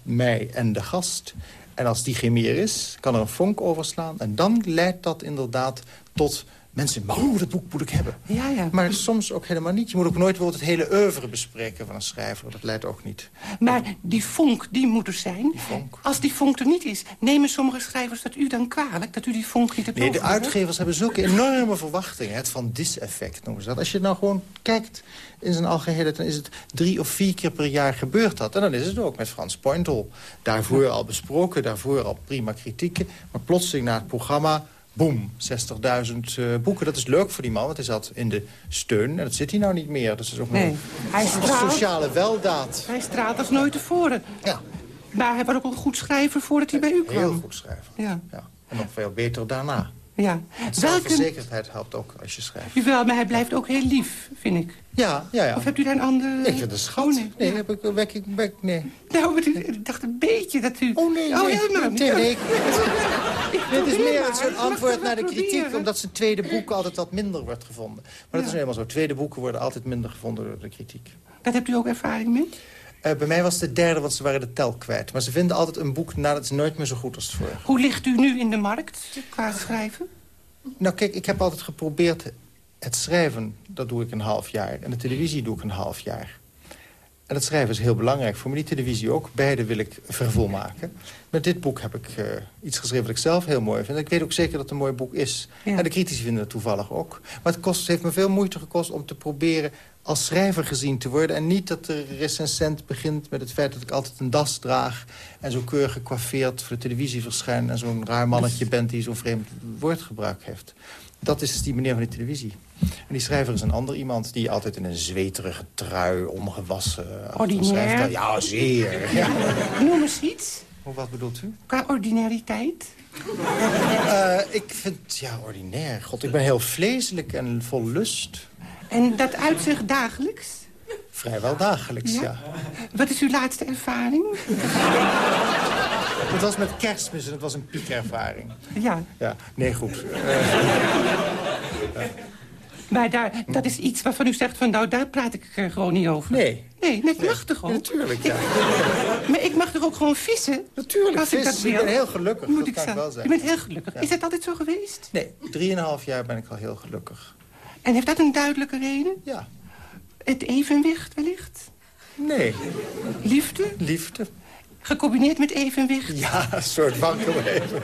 mij en de gast. En als die chemie er is, kan er een vonk overslaan. En dan leidt dat inderdaad tot mensen... maar hoe, dat boek moet ik hebben. Ja, ja. Maar soms ook helemaal niet. Je moet ook nooit bijvoorbeeld het hele oeuvre bespreken van een schrijver. Dat leidt ook niet. Maar die vonk, die moet er zijn. Die vonk. Als die vonk er niet is, nemen sommige schrijvers dat u dan kwalijk? Dat u die vonk niet hebt Nee, de uitgevers hebben zulke enorme verwachtingen. Het van dis-effect noemen ze dat. Als je nou gewoon kijkt in zijn algehele... dan is het drie of vier keer per jaar gebeurd dat. En dan is het ook met Frans Pointel. Daarvoor al besproken, daarvoor al prima kritieken. Maar plotseling na het programma... Boom, 60.000 eh, boeken. Dat is leuk voor die man, want hij zat in de steun. En dat zit hij nou niet meer. Dus dat is ook Nee, hij straalt. sociale weldaad. Hij straalt als nooit tevoren. Ja. Maar hij was ook een goed schrijver voordat hij bij u kwam. Heel goed schrijven. Ja. Ja. En nog veel beter daarna. Ja. Zelfverzekerdheid helpt ook als je schrijft. Jawel, maar hij blijft ook heel lief, vind ik. Ja, ja, ja. Of hebt u daar een andere... Ik vind het een schat. Oh, nee, nee. heb ik, wek, ik, wek, nee. Nou, maar ik dacht een beetje dat u... Oh, nee, Oh, nee. helemaal niet. Nee, nee, Ik Dit is meer een soort antwoord naar de kritiek... omdat zijn tweede boek altijd wat minder wordt gevonden. Maar dat Ja. is nu eenmaal zo. Tweede boeken worden altijd minder gevonden door de kritiek. Dat hebt u ook ervaring mee? Eh, bij mij was het de derde, want ze waren de tel kwijt. Maar ze vinden altijd een boek nadat is nooit meer zo goed als het vorige. Hoe ligt u nu in de markt qua schrijven? Nou kijk, ik heb altijd geprobeerd het schrijven, dat doe ik een half jaar. En de televisie doe ik een half jaar. En het schrijven is heel belangrijk voor me, die televisie ook. Beide wil ik vervolmaken. Met dit boek heb ik eh, iets geschreven wat ik zelf heel mooi vind. Ik weet ook zeker dat het een mooi boek is. Ja. En de critici vinden het toevallig ook. Maar het, kost, het heeft me veel moeite gekost om te proberen als schrijver gezien te worden. En niet dat de recensent begint met het feit dat ik altijd een das draag... en zo keurig gecoiffeerd voor de televisie verschijn... en zo'n raar mannetje bent die zo'n vreemd woordgebruik heeft. Dat is die meneer van die televisie. En die schrijver is een ander iemand die altijd in een zweterige trui, ongewassen... Ordinair? schrijft. Ja, zeer. Ja. Noem eens iets. Hoe, Wat bedoelt u? Qua ordinariteit. Eh, ik vind, ja, ordinair. God, ik ben heel vleeselijk en vol lust. En dat uitzicht dagelijks? Vrijwel dagelijks, ja. Wat is uw laatste ervaring? Het was met kerstmis en het was een piekervaring. Ja, Ja, nee, goed. Maar daar, dat is iets waarvan u zegt van nou, daar praat ik eh, gewoon niet over. nee. Nee, nee, ik mag toch ook? Natuurlijk, ja. Maar ik mag toch ook gewoon vissen? Natuurlijk, Als ik dat vissen. Ik wil. ben heel gelukkig, Moet dat ik kan ik wel zeggen. Je bent heel gelukkig. Is dat altijd zo geweest? Nee, drieënhalf jaar ben ik al heel gelukkig. En heeft dat een duidelijke reden? Ja. Het evenwicht wellicht? Nee, Liefde? liefde. Gecombineerd met evenwicht? Ja, een soort wankel even.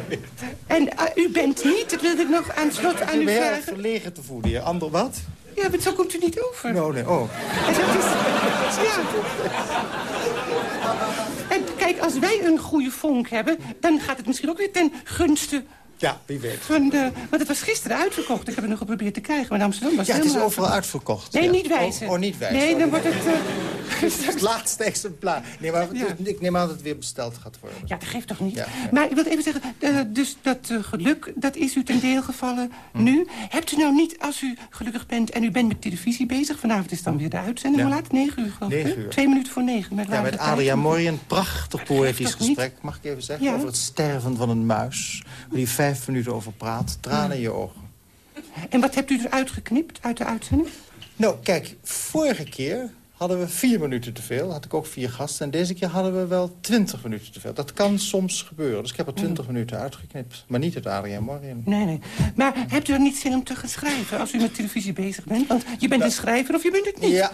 En eh, u bent niet, dat wilde ik nog aan het slot aan Ik u ben heel erg vragen. verlegen te voelen hier. Ander wat? Ja, maar zo komt u niet over. No, nee, oh. En dat is... Ja. En kijk, als wij een goede vonk hebben... dan gaat het misschien ook weer ten gunste Ja, wie weet. de... Want het was gisteren uitverkocht. Ik heb het nog geprobeerd te krijgen, maar in Amsterdam was Ja, het is overal uitverkocht. Nee, ja. niet wijzen. Oh, oh, niet wijzen. Nee, Oh, dan wordt het... eh, Het laatste exemplaar. Nee, maar Ja. ik neem aan dat het weer besteld gaat worden. Ja, dat geeft toch niet? Ja. Maar ik wil even zeggen, eh, dus dat eh, geluk, dat is u ten deel gevallen Hm. nu. Hebt u nou niet, als u gelukkig bent en u bent met televisie bezig... vanavond is dan weer de uitzending, hoe laat? Negen uur geloof ik, uur. Twee minuten voor negen. Met Ja, met. Adriaan Mooi een prachtig poëtisch niet? gesprek, mag ik even zeggen, over het sterven van een muis. Vijf minuten over praat, tranen in je ogen. En wat hebt u eruit geknipt uit de uitzending? Nou, kijk, vorige keer hadden we vier minuten te veel. Had ik ook vier gasten. En deze keer hadden we wel twintig minuten te veel. Dat kan soms gebeuren. Dus ik heb er twintig minuten uitgeknipt. Maar niet het Adriaan Morgen. Nee, nee. Maar hebt u er niet zin om te gaan schrijven als u met televisie bezig bent? Want je bent een schrijver of je bent het niet. Ja.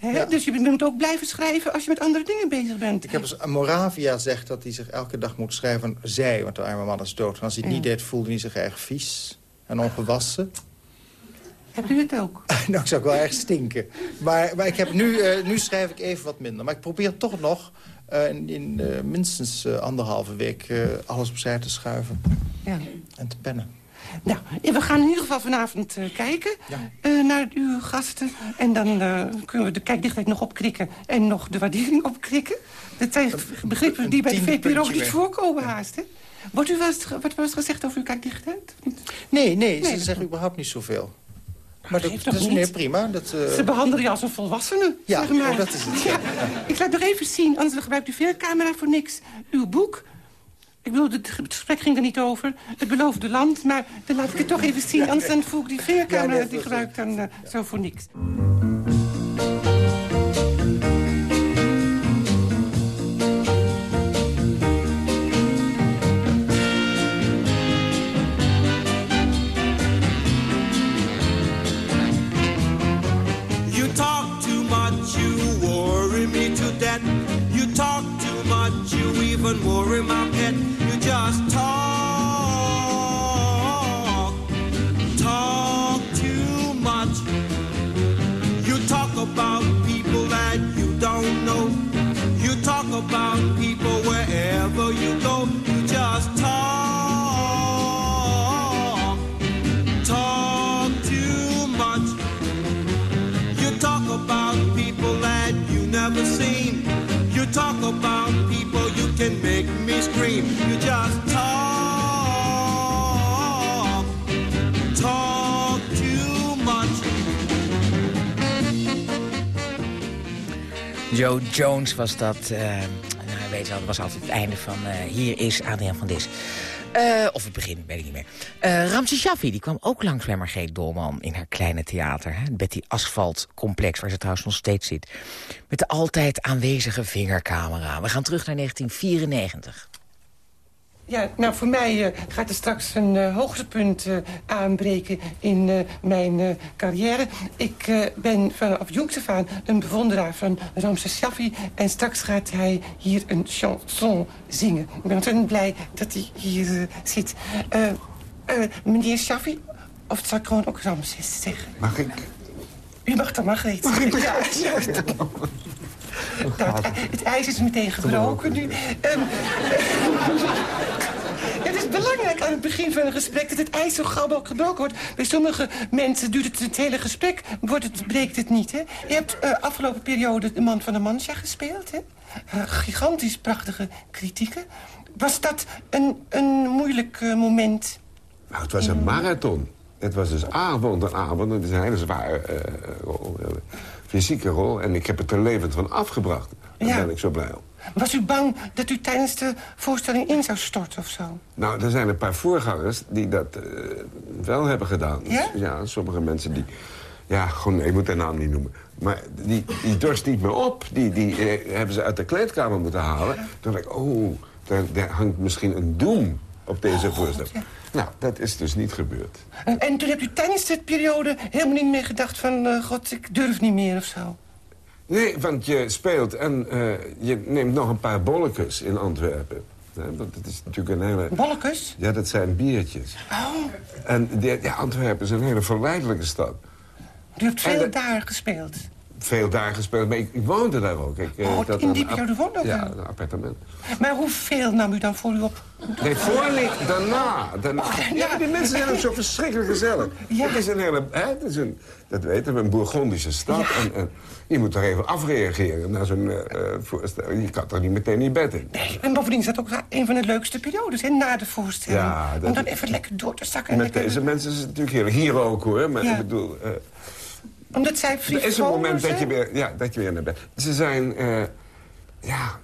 Ja. Dus je moet ook blijven schrijven als je met andere dingen bezig bent. Ik heb eens, Moravia zegt dat hij zich elke dag moet schrijven... zij, want de arme man is dood. En als hij het niet deed, voelde hij zich erg vies en ongewassen. Hebt u het ook? nou, ik zou wel erg stinken. Maar, maar ik heb nu, eh, nu schrijf ik even wat minder. Maar ik probeer toch nog eh, in, in eh, minstens anderhalve week alles opzij te schuiven Ja. en te pennen. Nou, we gaan in ieder geval vanavond eh, kijken eh, naar uw gasten. En dan eh, kunnen we de kijkdichtheid nog opkrikken en nog de waardering opkrikken. Dat zijn begrippen die bij de VPRO puntje niet voorkomen haast, hè? Wordt u wel eens, wat was gezegd over uw kijkdichtheid? Nee, nee, Nee, ze zeggen überhaupt niet zoveel. Maar dat, is niet? nee, prima. Dat, eh, Ze behandelen je als een volwassene, Ja, zeg maar. oh, dat is het, ja. Ik laat nog even zien, anders gebruikt u veel camera voor niks. Uw boek. Ik bedoel, het gesprek ging er niet over. Het beloofde land, maar dan laat ik het toch even zien. Anders dan voel ik die veercamera Ja, nee, die gebruikt dan eh, zo voor niks. You talk too much, you worry me to death. You talk too much, you even worry my pet. You just talk, make me scream. You just talk, talk too much. Joe Jones was dat. eh, nou, weet wel, dat was altijd het einde van eh, Hier is Adriaan van Dis. Eh, of het begin, weet ik niet meer. Eh Ramse Shaffi, die kwam ook langs bij Margreet Dolman in haar kleine theater. Hè? Het Betty Asphalt complex, waar ze trouwens nog steeds zit. Met de altijd aanwezige vingercamera. We gaan terug naar 1994. Ja, nou voor mij eh, gaat er straks een eh, hoogtepunt eh, aanbreken in mijn carrière. Ik ben vanaf jongs af aan een bewonderaar van Ramses Shaffi. En straks gaat hij hier een chanson zingen. Ik ben ontzettend blij dat hij hier zit. Meneer Shaffi, of zal ik gewoon ook Ramses zeggen? Mag ik? U mag dan Margreet zeggen. Ja, juist. Nou, het, het ijs is meteen gebroken nu. Ehm, het is belangrijk aan het begin van een gesprek dat het ijs zo gauw mogelijk gebroken wordt. Bij sommige mensen duurt het het hele gesprek, wordt het, breekt het niet. Hè? Je hebt eh, afgelopen periode de man van de Mancha gespeeld. Hè? Eh, gigantisch prachtige kritieken. Was dat een, een moeilijk eh, moment? Nou, het was een marathon. Het was dus avond en avond. Het is een hele zware eh, rol, eh, fysieke rol. En ik heb het er levend van afgebracht. Daar Ja. ben ik zo blij om. Was u bang dat u tijdens de voorstelling in zou storten of zo? Nou, er zijn een paar voorgangers die dat eh, wel hebben gedaan. Ja? ja, sommige mensen die... Ja, gewoon, nee, ik moet de naam niet noemen. Maar die, die dorst niet meer op. Die, die eh, hebben ze uit de kleedkamer moeten halen. Toen dacht ik, oh, daar, daar hangt misschien een doem op deze voorstelling. Nou, dat is dus niet gebeurd. En, en toen hebt u tijdens de periode helemaal niet meer gedacht van... eh, god, ik durf niet meer of zo? Nee, want je speelt en eh, je neemt nog een paar bolletjes in Antwerpen. Want het is natuurlijk een hele... Bolletjes? Ja, dat zijn biertjes. Oh, En ja, Antwerpen is een hele verleidelijke stad. u hebt veel daar gespeeld. Veel daar gespeeld, maar ik, ik woonde daar ook. Ik, eh, Oh, had in die periode woonde ook Ja, een appartement. Maar hoeveel nam u dan voor u op? Nee, voor niet, daarna. daarna. Ja, die mensen zijn ook zo verschrikkelijk gezellig. Het is een hele, hè, het is een, dat weten we, een Bourgondische stad. En, en je moet toch even afreageren naar zo'n eh, eh, voorstelling. Je kan toch niet meteen in bed in. En bovendien is dat ook een van de leukste periodes, hè, na de voorstelling. Ja, dat- Om dan even lekker door te zakken. en Met lekker- deze mensen is het natuurlijk heerlijk. Hier ook hoor, maar Ja. ik bedoel... Omdat zij er is een moment dat je, weer, ja, dat je weer naar bed... Ze zijn, eh, ja...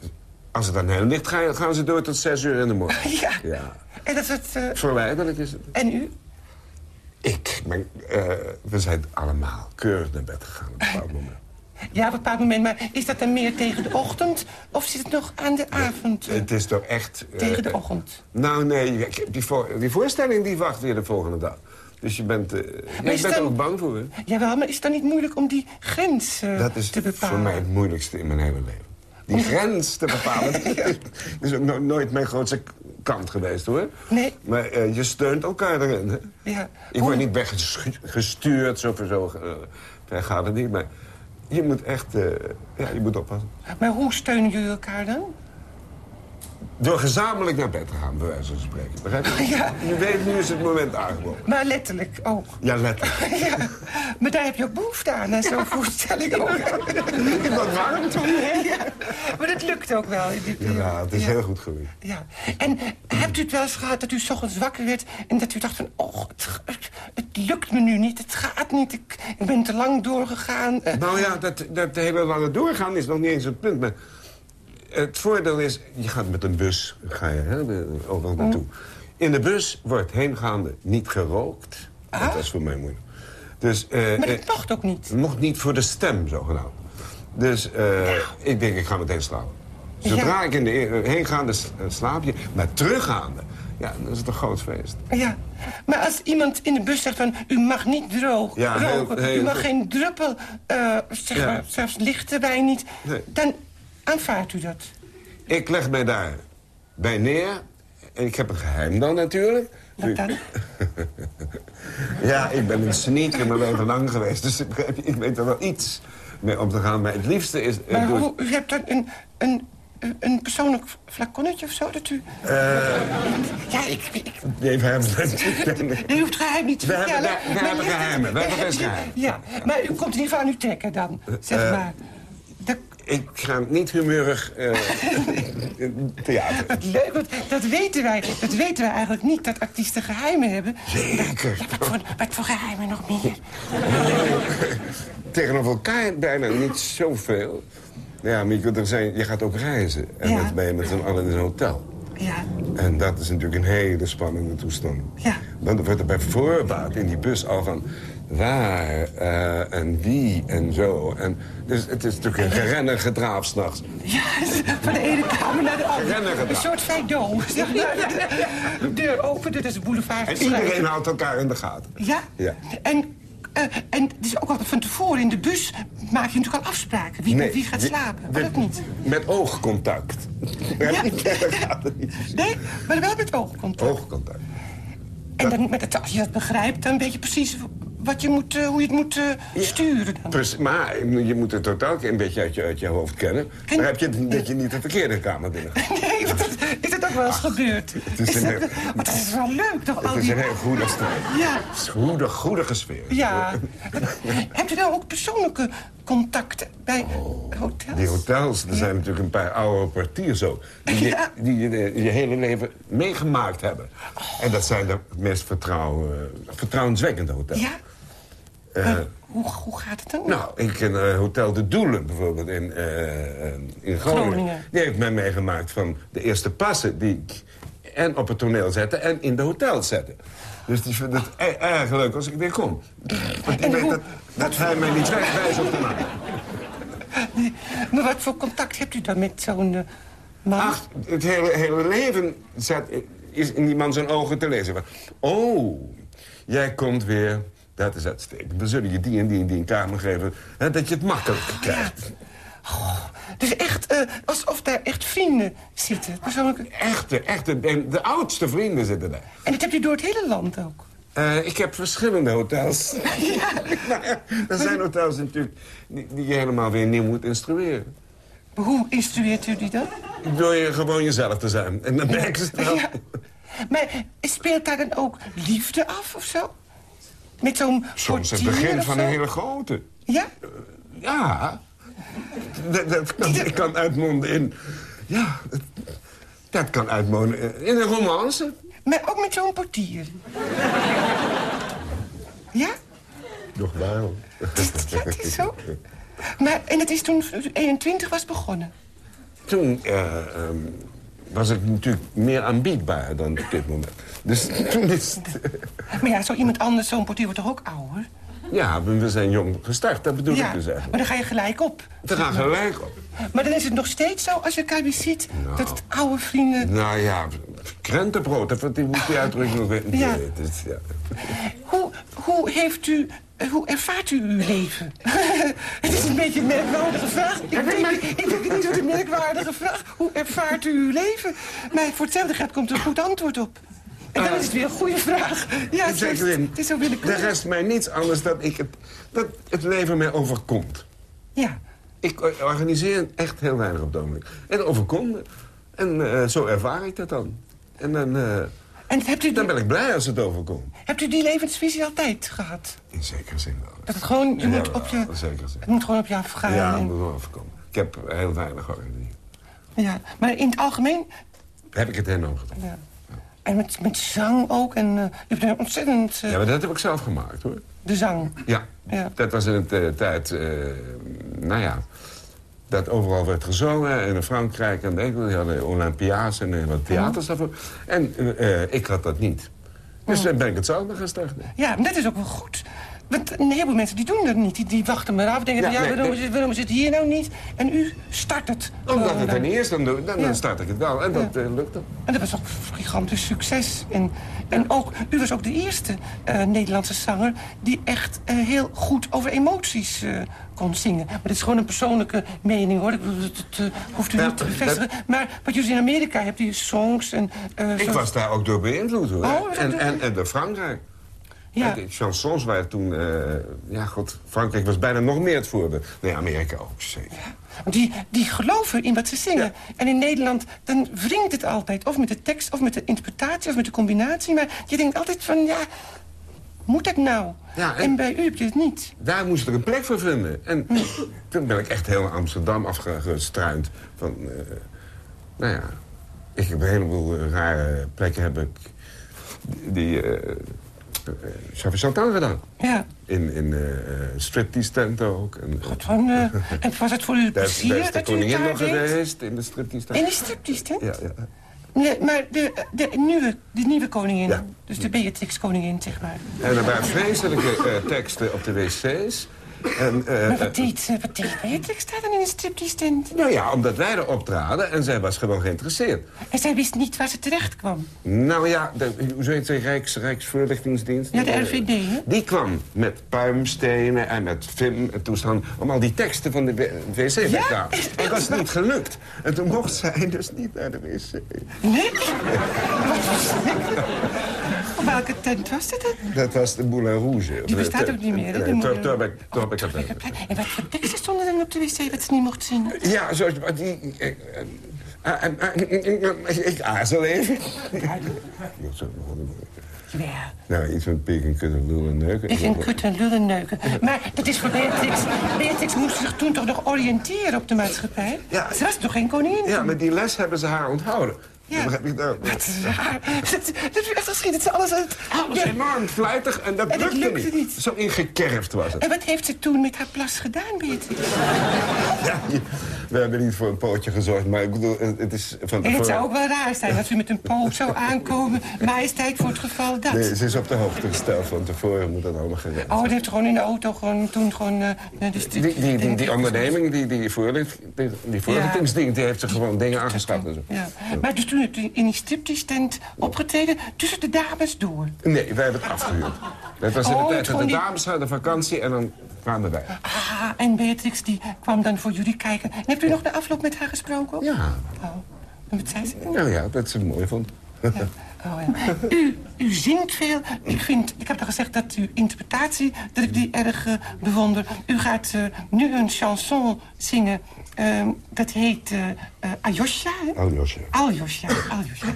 Als het dan heel licht gaat, gaan ze door tot zes uur in de morgen. Ja. ja. En dat is het... Verleidelijk is het. en u? Ik, eh, we zijn allemaal keurig naar bed gegaan op een bepaald moment. Ja, op een bepaald moment. Maar is dat dan meer tegen de ochtend? Of zit het nog aan de avond? Het is toch echt... Tegen de ochtend? Nou, nee, die, voor, die voorstelling die wacht weer de volgende dag. Dus je bent, eh, je is bent er ook bang voor, hè? Jawel, maar is het dan niet moeilijk om die grens eh, Dat is te bepalen? voor mij het moeilijkste in mijn hele leven. Die grens te bepalen. Dat is ook no- nooit mijn grootste kant geweest, hoor. Nee. Maar eh, je steunt elkaar erin, hè? Ja. Ik word niet weggestuurd, zo voor zo. ver gaat het niet, maar... je moet echt... ja, je moet oppassen. Maar hoe steunen jullie elkaar dan? Door gezamenlijk naar bed te gaan, bij wijze van spreken. Begrijp je? Ja. Nu weet, nu is het moment aangebroken. Maar letterlijk ook. Ja, letterlijk. Ja, maar daar heb je ook behoefte aan, hè, zo'n voorstelling ook. Wat warm toen. Ja, maar dat lukt ook wel. Ja, het is Ja. heel goed geweest. Ja. En hebt u het wel eens gehad dat u 's ochtends wakker werd... en dat u dacht van, oh, het, het, het lukt me nu niet, het gaat niet, ik, ik ben te lang doorgegaan. Nou ja, dat, dat hele lange doorgaan is nog niet eens een punt. Maar het voordeel is, je gaat met een bus, ga je hè, overal naartoe. In de bus wordt heengaande niet gerookt. Dat was voor mij moeilijk. Dus, eh, maar eh, dat mocht ook niet. Nog niet voor de stem, zogenaamd. Dus eh, ik denk, ik ga meteen slapen. Zodra ik in de heengaande eh, slaap je, maar teruggaande... ja, dan is het een groot feest. Ja, maar als iemand in de bus zegt van... u mag niet droog Ja, roken, heel- u mag geen druppel, eh, zeg maar, zelfs licht erbij niet... Nee. dan aanvaardt u dat. Ik leg mij daar bij neer. En ik heb een geheim dan natuurlijk. Wat dan? ja, ik ben een sneak in mijn leven lang geweest. Dus ik, ik weet er wel iets mee om te gaan. Maar het liefste is... eh, Maar hoe, u hebt dan een, een, een persoonlijk flaconnetje of zo dat u... Eh, Ja, ik... ik nee, we hebben u hoeft geheim niet te We hebben- we- hebben geheimen, we hebben best geheimen. Ja, maar u komt in ieder geval aan uw trekken dan, zeg Eh, maar. Ik ga niet humeurig eh, theater. Wat leuk, want dat weten wij. Dat weten wij eigenlijk niet, dat artiesten geheimen hebben. Zeker. Ja, wat, voor, wat voor geheimen nog meer? Tegenover elkaar bijna niet zoveel. Ja, maar je, kunt er zijn, je gaat ook reizen. En Ja. dan ben je met z'n allen in een hotel. Ja, En dat is natuurlijk een hele spannende toestand. Ja. Dan wordt er bij voorbaat in die bus al van waar eh, en wie en zo. En dus het is natuurlijk een gerennen gedraaf s'nachts. ja van de ene kamer naar de andere. Een soort. De deur open, dit is een boulevard. En iedereen houdt elkaar in de gaten. Ja, Ja. en, eh, en het is ook altijd van tevoren in de bus maak je natuurlijk al afspraken. Wie, Nee, wie gaat slapen? dat niet. Met oogcontact. Ja. niet. Nee, maar wel met oogcontact. Oogcontact. En dan, met het, als je dat begrijpt, dan weet je precies wat je moet, eh, hoe je het moet eh, sturen. Dan. Precies, maar je moet het totaal een beetje uit je, uit je hoofd kennen. Ken- Dan heb je het- dat je niet de verkeerde kamer binnen. Nee, dat, is dat ook wel eens gebeurd? het is een heel- want dat is wel leuk, toch? Al Het is die... een heel goede sfeer. Ja, Goede, goedige sfeer. ja. Hebt u nou ook persoonlijke contacten bij hotels? Oh, Die hotels, er zijn natuurlijk een paar oude portiers zo... die, je- Ja. die je hele leven meegemaakt hebben. En dat zijn de meest vertrouwen, vertrouwenswekkende hotels. Ja? Eh, Hoe, hoe gaat het dan? nou, ik ken eh, Hotel de Doelen bijvoorbeeld in, eh, in Groningen. Groningen. Die heeft mij meegemaakt van de eerste passen die ik en op het toneel zette... en in de hotels zette. Dus die vindt het e- erg leuk als ik weer kom. Want die weet hoe- dat, dat hij mij niet wegwijst op de maan. Maar wat voor contact hebt u dan met zo'n man? Ach, het hele, hele leven zat, is in die man zijn ogen te lezen. Oh, jij komt weer. Dat is uitstekend. We zullen je die en die en die een kamer geven. Hè, dat je het makkelijker krijgt. Dus echt eh, alsof daar echt vrienden zitten. Persoonlijke... Echte, echte. En de oudste vrienden zitten daar. En dat hebt u door het hele land ook? Eh, ik heb verschillende hotels. Maar ja, er zijn hotels natuurlijk die, die je helemaal weer nieuw moet instrueren. Maar hoe instrueert u die dan? Door je gewoon jezelf te zijn. En dan merken ze het wel. Ja. Maar speelt daar dan ook liefde af of zo? Met zo'n Soms het begin van een hele grote. Ja? Ja. Dat, dat kan, dat kan uitmonden in... Ja, dat, dat kan uitmonden in een romance. Maar ook met zo'n portier? ja? Nog wel. Ja, het is zo. Maar, en het is toen u 21 was begonnen? Toen eh, ehm, was ik natuurlijk meer aanbiedbaar dan op dit moment. Dus toen is het... Maar ja, zo iemand anders, zo'n portier wordt toch ook ouder? Ja, we zijn jong gestart, dat bedoel ja, ik dus eigenlijk. maar dan ga je gelijk op. We gaan gelijk op. Maar dan is het nog steeds zo, als je elkaar weer ziet... dat het oude vrienden... Nou ja, krentenbrood, dat die moet die uitdrukking nog weten. Ja. Ja. Hoe, hoe heeft u... eh, Hoe ervaart u uw leven? het is een beetje een merkwaardige vraag. Ik denk, ik denk niet een merkwaardige vraag. Hoe ervaart u uw leven? Maar voor hetzelfde geld komt er een goed antwoord op. En dan is het weer een goede vraag. Ja, het, is, het is zo Er rest mij niets anders dat, ik het, dat het leven mij overkomt. Ja. Ik organiseer echt heel weinig op het ogenblik. En overkomt. En eh, zo ervaar ik dat dan. En dan, eh, En hebt u dan ben ik blij als het overkomt. Hebt u die levensvisie altijd gehad? In zekere zin wel. Dat het gewoon, je moet op je, in zekere zin. het moet gewoon op je afgaan. Ja, en- moet wel overkomen. Ik heb heel weinig georganiseerd. ja. Maar in het algemeen, Heb ik het enorm gedaan. ja. en met, met zang ook. En eh, je hebt een ontzettend eh, Ja, maar dat heb ik zelf gemaakt, hoor. de zang. Ja, Ja. dat was in de tijd, eh, nou ja, dat overal werd gezongen. En in Frankrijk en Engeland, hadden Olympia's en eh, wat theaters daarvoor. En eh, ik had dat niet. Dus dan ben ik het zelf gaan starten. Ja, maar dat is ook wel goed. Want een heleboel mensen die doen dat niet. Die, die wachten maar af. Denken, Ja, ja, nee, waarom, nee. Is het, waarom is het hier nou niet? En u start het. Omdat gewoon het dan. eerste, dan, doe- dan, Ja. dan start ik het wel. En dat eh, lukt dan. En dat was ook een gigantisch succes. En, en ook, u was ook de eerste eh, Nederlandse zanger... die echt eh, heel goed over emoties kon zingen. Maar dit is gewoon een persoonlijke mening, hoor. Dat, hoeft u niet te bevestigen. Maar wat jullie in Amerika hebt, die songs en... Ik was daar ook door beïnvloed, hoor. Oh, en, door- en, en door Frankrijk. Ja. Ja. Die chansons waren toen... eh, ja, god, Frankrijk was bijna nog meer het voorbeeld. Nee, Amerika ook, zeker. Want die, die geloven in wat ze zingen. En in Nederland, dan wringt het altijd. Of met de tekst, of met de interpretatie, of met de combinatie. Maar je denkt altijd van, ja, moet dat nou? Ja, en... en- bij u heb je het niet. Daar moest ik een plek voor vinden. En toen ben ik echt heel naar Amsterdam afgestruind. Van, eh, nou ja, ik heb een heleboel eh, rare plekken heb ik die uh, Chantal gedaan. Ja. In, in eh striptease tent ook. En, Gewoon, eh, en was het voor u plezier de dat u koningin nog deed? geweest in de striptease tent. In die striptease tent? Ja, ja. Nee, maar de, de, nieuwe, de nieuwe koningin. Dus de Beatrix-koningin, zeg maar. En er waren vreselijke eh, teksten op de wc's. En, eh, maar wat deed, eh, wat deed daar dan in een striptease tent? Nou ja, omdat wij er optraden en zij was gewoon geïnteresseerd. En zij wist niet waar ze terecht kwam. Nou ja, de, hoe heet ze, Rijks, Rijksvoorlichtingsdienst? Ja, de Eh, RVD, hè? Die kwam met puimstenen en met film en toestanden... om al die teksten van de wc weg te halen. En dat is niet gelukt. En toen mocht zij dus niet naar de wc. Nee? Op welke tent was dit dan? Dat was de Moulin Rouge. Die bestaat ook niet meer, hè, En wat voor teksten stonden er op de wc dat ze niet mocht zien? Ja, zoals die... eh, eh, eh, Ik aarzel even. Ja. Nou, iets van pik en kut en lul en neuken. Ik vind kut en lullen neuken. Maar dat is voor Beatrix. Beatrix moest zich toen toch nog oriënteren op de maatschappij? Ja. Ze was toch geen koningin? Ja, met die les hebben ze haar onthouden. Ja. Dat heb ik nou. Wat raar. Dat, dat is echt geschied. Dat ze alles. Alles Ja. enorm fluitig en dat En dat lukte, niet. Zo ingekerfd was het. En wat heeft ze toen met haar plas gedaan, Beatrix? Ja, we hebben niet voor een pootje gezorgd, maar ik bedoel, het is van En het zou ook wel raar zijn als u met een poot zou aankomen. Majesteit voor het geval dat. Nee, ze is op de hoogte gesteld van tevoren, moet dat allemaal geregeld Oh, die heeft gewoon in de auto gewoon toen gewoon... eh, de stu- Die, die, die, die onderneming, die, die, voorlicht, die, die voorlichtingsdienst, die heeft ze gewoon dingen aangeschaft en zo. Ja. Maar dus toen in die striptease tent opgetreden tussen de dames door. Nee, wij hebben het afgehuurd. Dat was in de Oh, tijd dat de dames hadden vakantie en dan kwamen wij. Ah, en Beatrix die kwam dan voor jullie kijken. En hebt u nog de afloop met haar gesproken? Ja. Oh. En wat zei ze? Nou ja, dat ze het mooi vond. Oh, ja. u, u zingt veel. Ik, vind, ik heb al gezegd dat uw interpretatie, dat ik die erg eh, bewonder. U gaat eh, nu een chanson zingen. ehm, dat heet eh eh? Aljosje. Aljosha. Aljosja.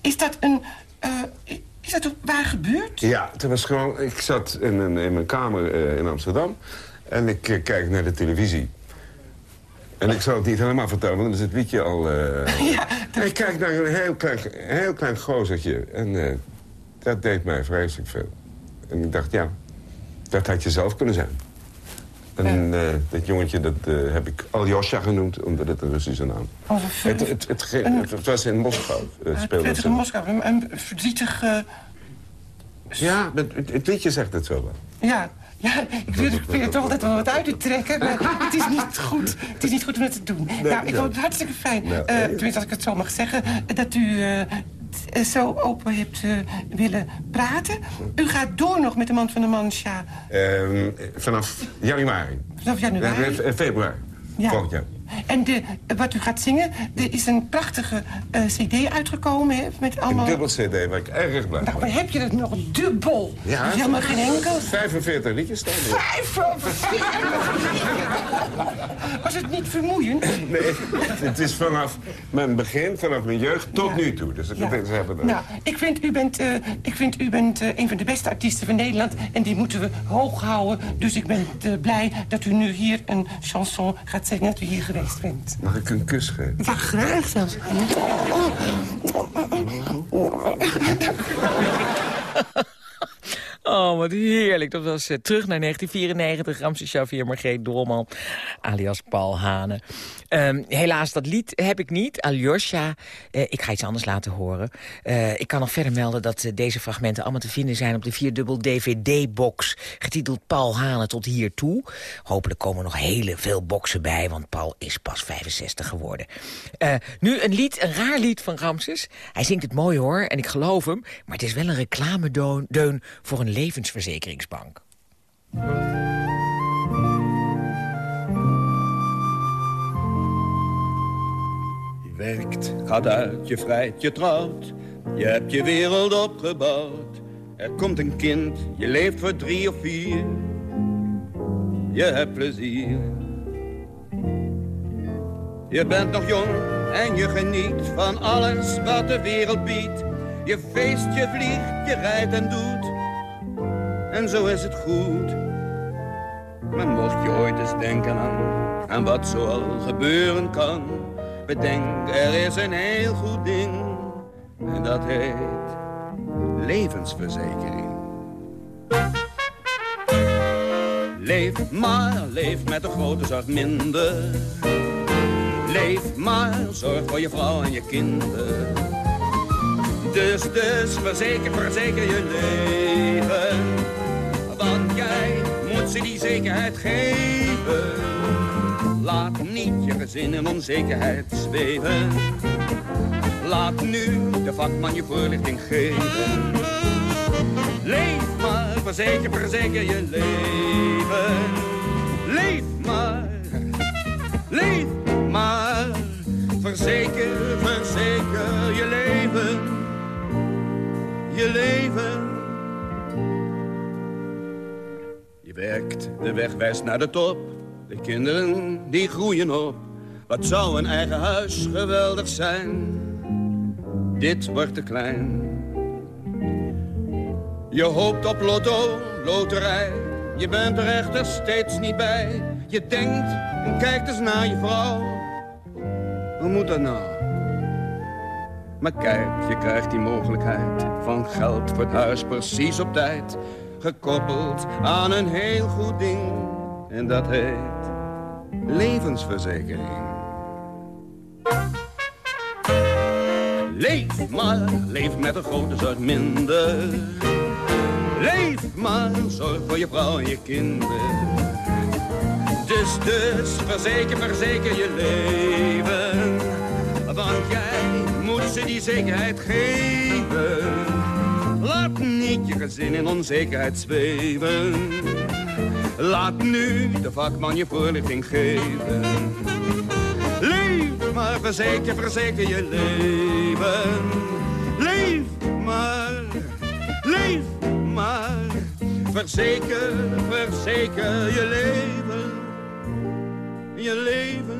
Is dat een... is dat waar gebeurd? Ja, het was gewoon, ik zat in, een, in mijn kamer in Amsterdam en ik kijk naar de televisie. En ik zal het niet helemaal vertellen, want dan is het liedje al... eh, en ik kijk naar een heel klein, heel klein gozertje en eh, dat deed mij vreselijk veel. En ik dacht, ja, dat had je zelf kunnen zijn. En eh, dat jongetje, dat heb ik Aljosha genoemd, omdat het een Russische naam Oh, wat het, het, het, ging- het, het was in Moskou. eh, Het speelde ze. Moskou. Een, verdrietig... Ja, het liedje zegt het zo wel. ja, ja, ik probeer toch altijd wel wat uit te trekken. Maar het is niet goed, het is niet goed om het te doen. nou, ik ja. vond het hartstikke fijn. Ja. eh, tenminste, als ik het zo mag zeggen. Dat u eh, zo open hebt eh, willen praten. U gaat door nog met de man van de Mancha. Ehm, vanaf januari. Vanaf januari? Februari. Ja. Volgend jaar. En de, wat u gaat zingen, er is een prachtige eh, cd uitgekomen hè, met allemaal... Een dubbel cd waar ik erg blij Nou, ben. maar heb je dat nog dubbel? Ja, Dat is helemaal geen enkel. 45 liedjes staan er. 45! Was het niet vermoeiend? Nee, het is vanaf mijn begin, vanaf mijn jeugd tot nu toe. Dus ik Ja. ze hebben er- Nou, ik vind u bent, eh, ik vind u bent eh, een van de beste artiesten van Nederland... en die moeten we hoog houden. Dus ik ben blij dat u nu hier een chanson gaat zingen... dat u hier geweest bent. Mag ik een kus geven? Ja, graag zelfs. Oh, wat heerlijk. Dat was eh, terug naar 1994. Ramse Xavier Margreet Dromman, alias Paul Hane. Ehm, helaas, dat lied heb ik niet. Aljosha. Eh, ik ga iets anders laten horen. Eh, ik kan nog verder melden dat deze fragmenten allemaal te vinden zijn... op de vierdubbel DVD-box, getiteld Paul Hane tot hier toe. Hopelijk komen er nog hele veel boxen bij, want Paul is pas 65 geworden. Nu een lied, een raar lied van Ramses. Hij zingt het mooi hoor, en ik geloof hem. Maar het is wel een reclamedeun voor een levensverzekeringsbank. Je werkt, gaat uit, je vrijt, je trouwt. Je hebt je wereld opgebouwd. Er komt een kind, je leeft voor drie of vier. Je hebt plezier. Je bent nog jong en je geniet van alles wat de wereld biedt. Je feest, je vliegt, je rijdt en doet. En zo is het goed. Maar mocht je ooit eens denken aan, aan wat zoal gebeuren kan. Bedenk, er is een heel goed ding. En dat heet levensverzekering. Leef maar, leef met een grote zorg minder. Leef maar, zorg voor je vrouw en je kinderen. Dus, dus, verzeker, verzeker je leven. Jij moet ze die zekerheid geven. Laat niet je gezin in onzekerheid zweven. Laat nu de vakman je voorlichting geven. Leef maar, verzeker, verzeker je leven. Leef maar, leef maar. Verzeker, verzeker je leven. Je leven. Werkt, de weg wijst naar de top. De kinderen die groeien op. Wat zou een eigen huis geweldig zijn. Dit wordt te klein. Je hoopt op lotto, loterij. Je bent er echter steeds niet bij. Je denkt en kijkt eens naar je vrouw. Hoe moet dat nou? Maar kijk, je krijgt die mogelijkheid van geld voor het huis precies op tijd. Gekoppeld aan een heel goed ding. En dat heet levensverzekering. Leef maar, leef met een grote zorg minder. Leef maar, zorg voor je vrouw en je kinderen. Dus, dus, verzeker, verzeker je leven. Want jij moet ze die zekerheid geven. Laat niet je gezin in onzekerheid zweven. Laat nu de vakman je voorlichting geven. Leef maar, verzeker, verzeker je leven. Leef maar, leef maar. Verzeker, verzeker je leven. Je leven.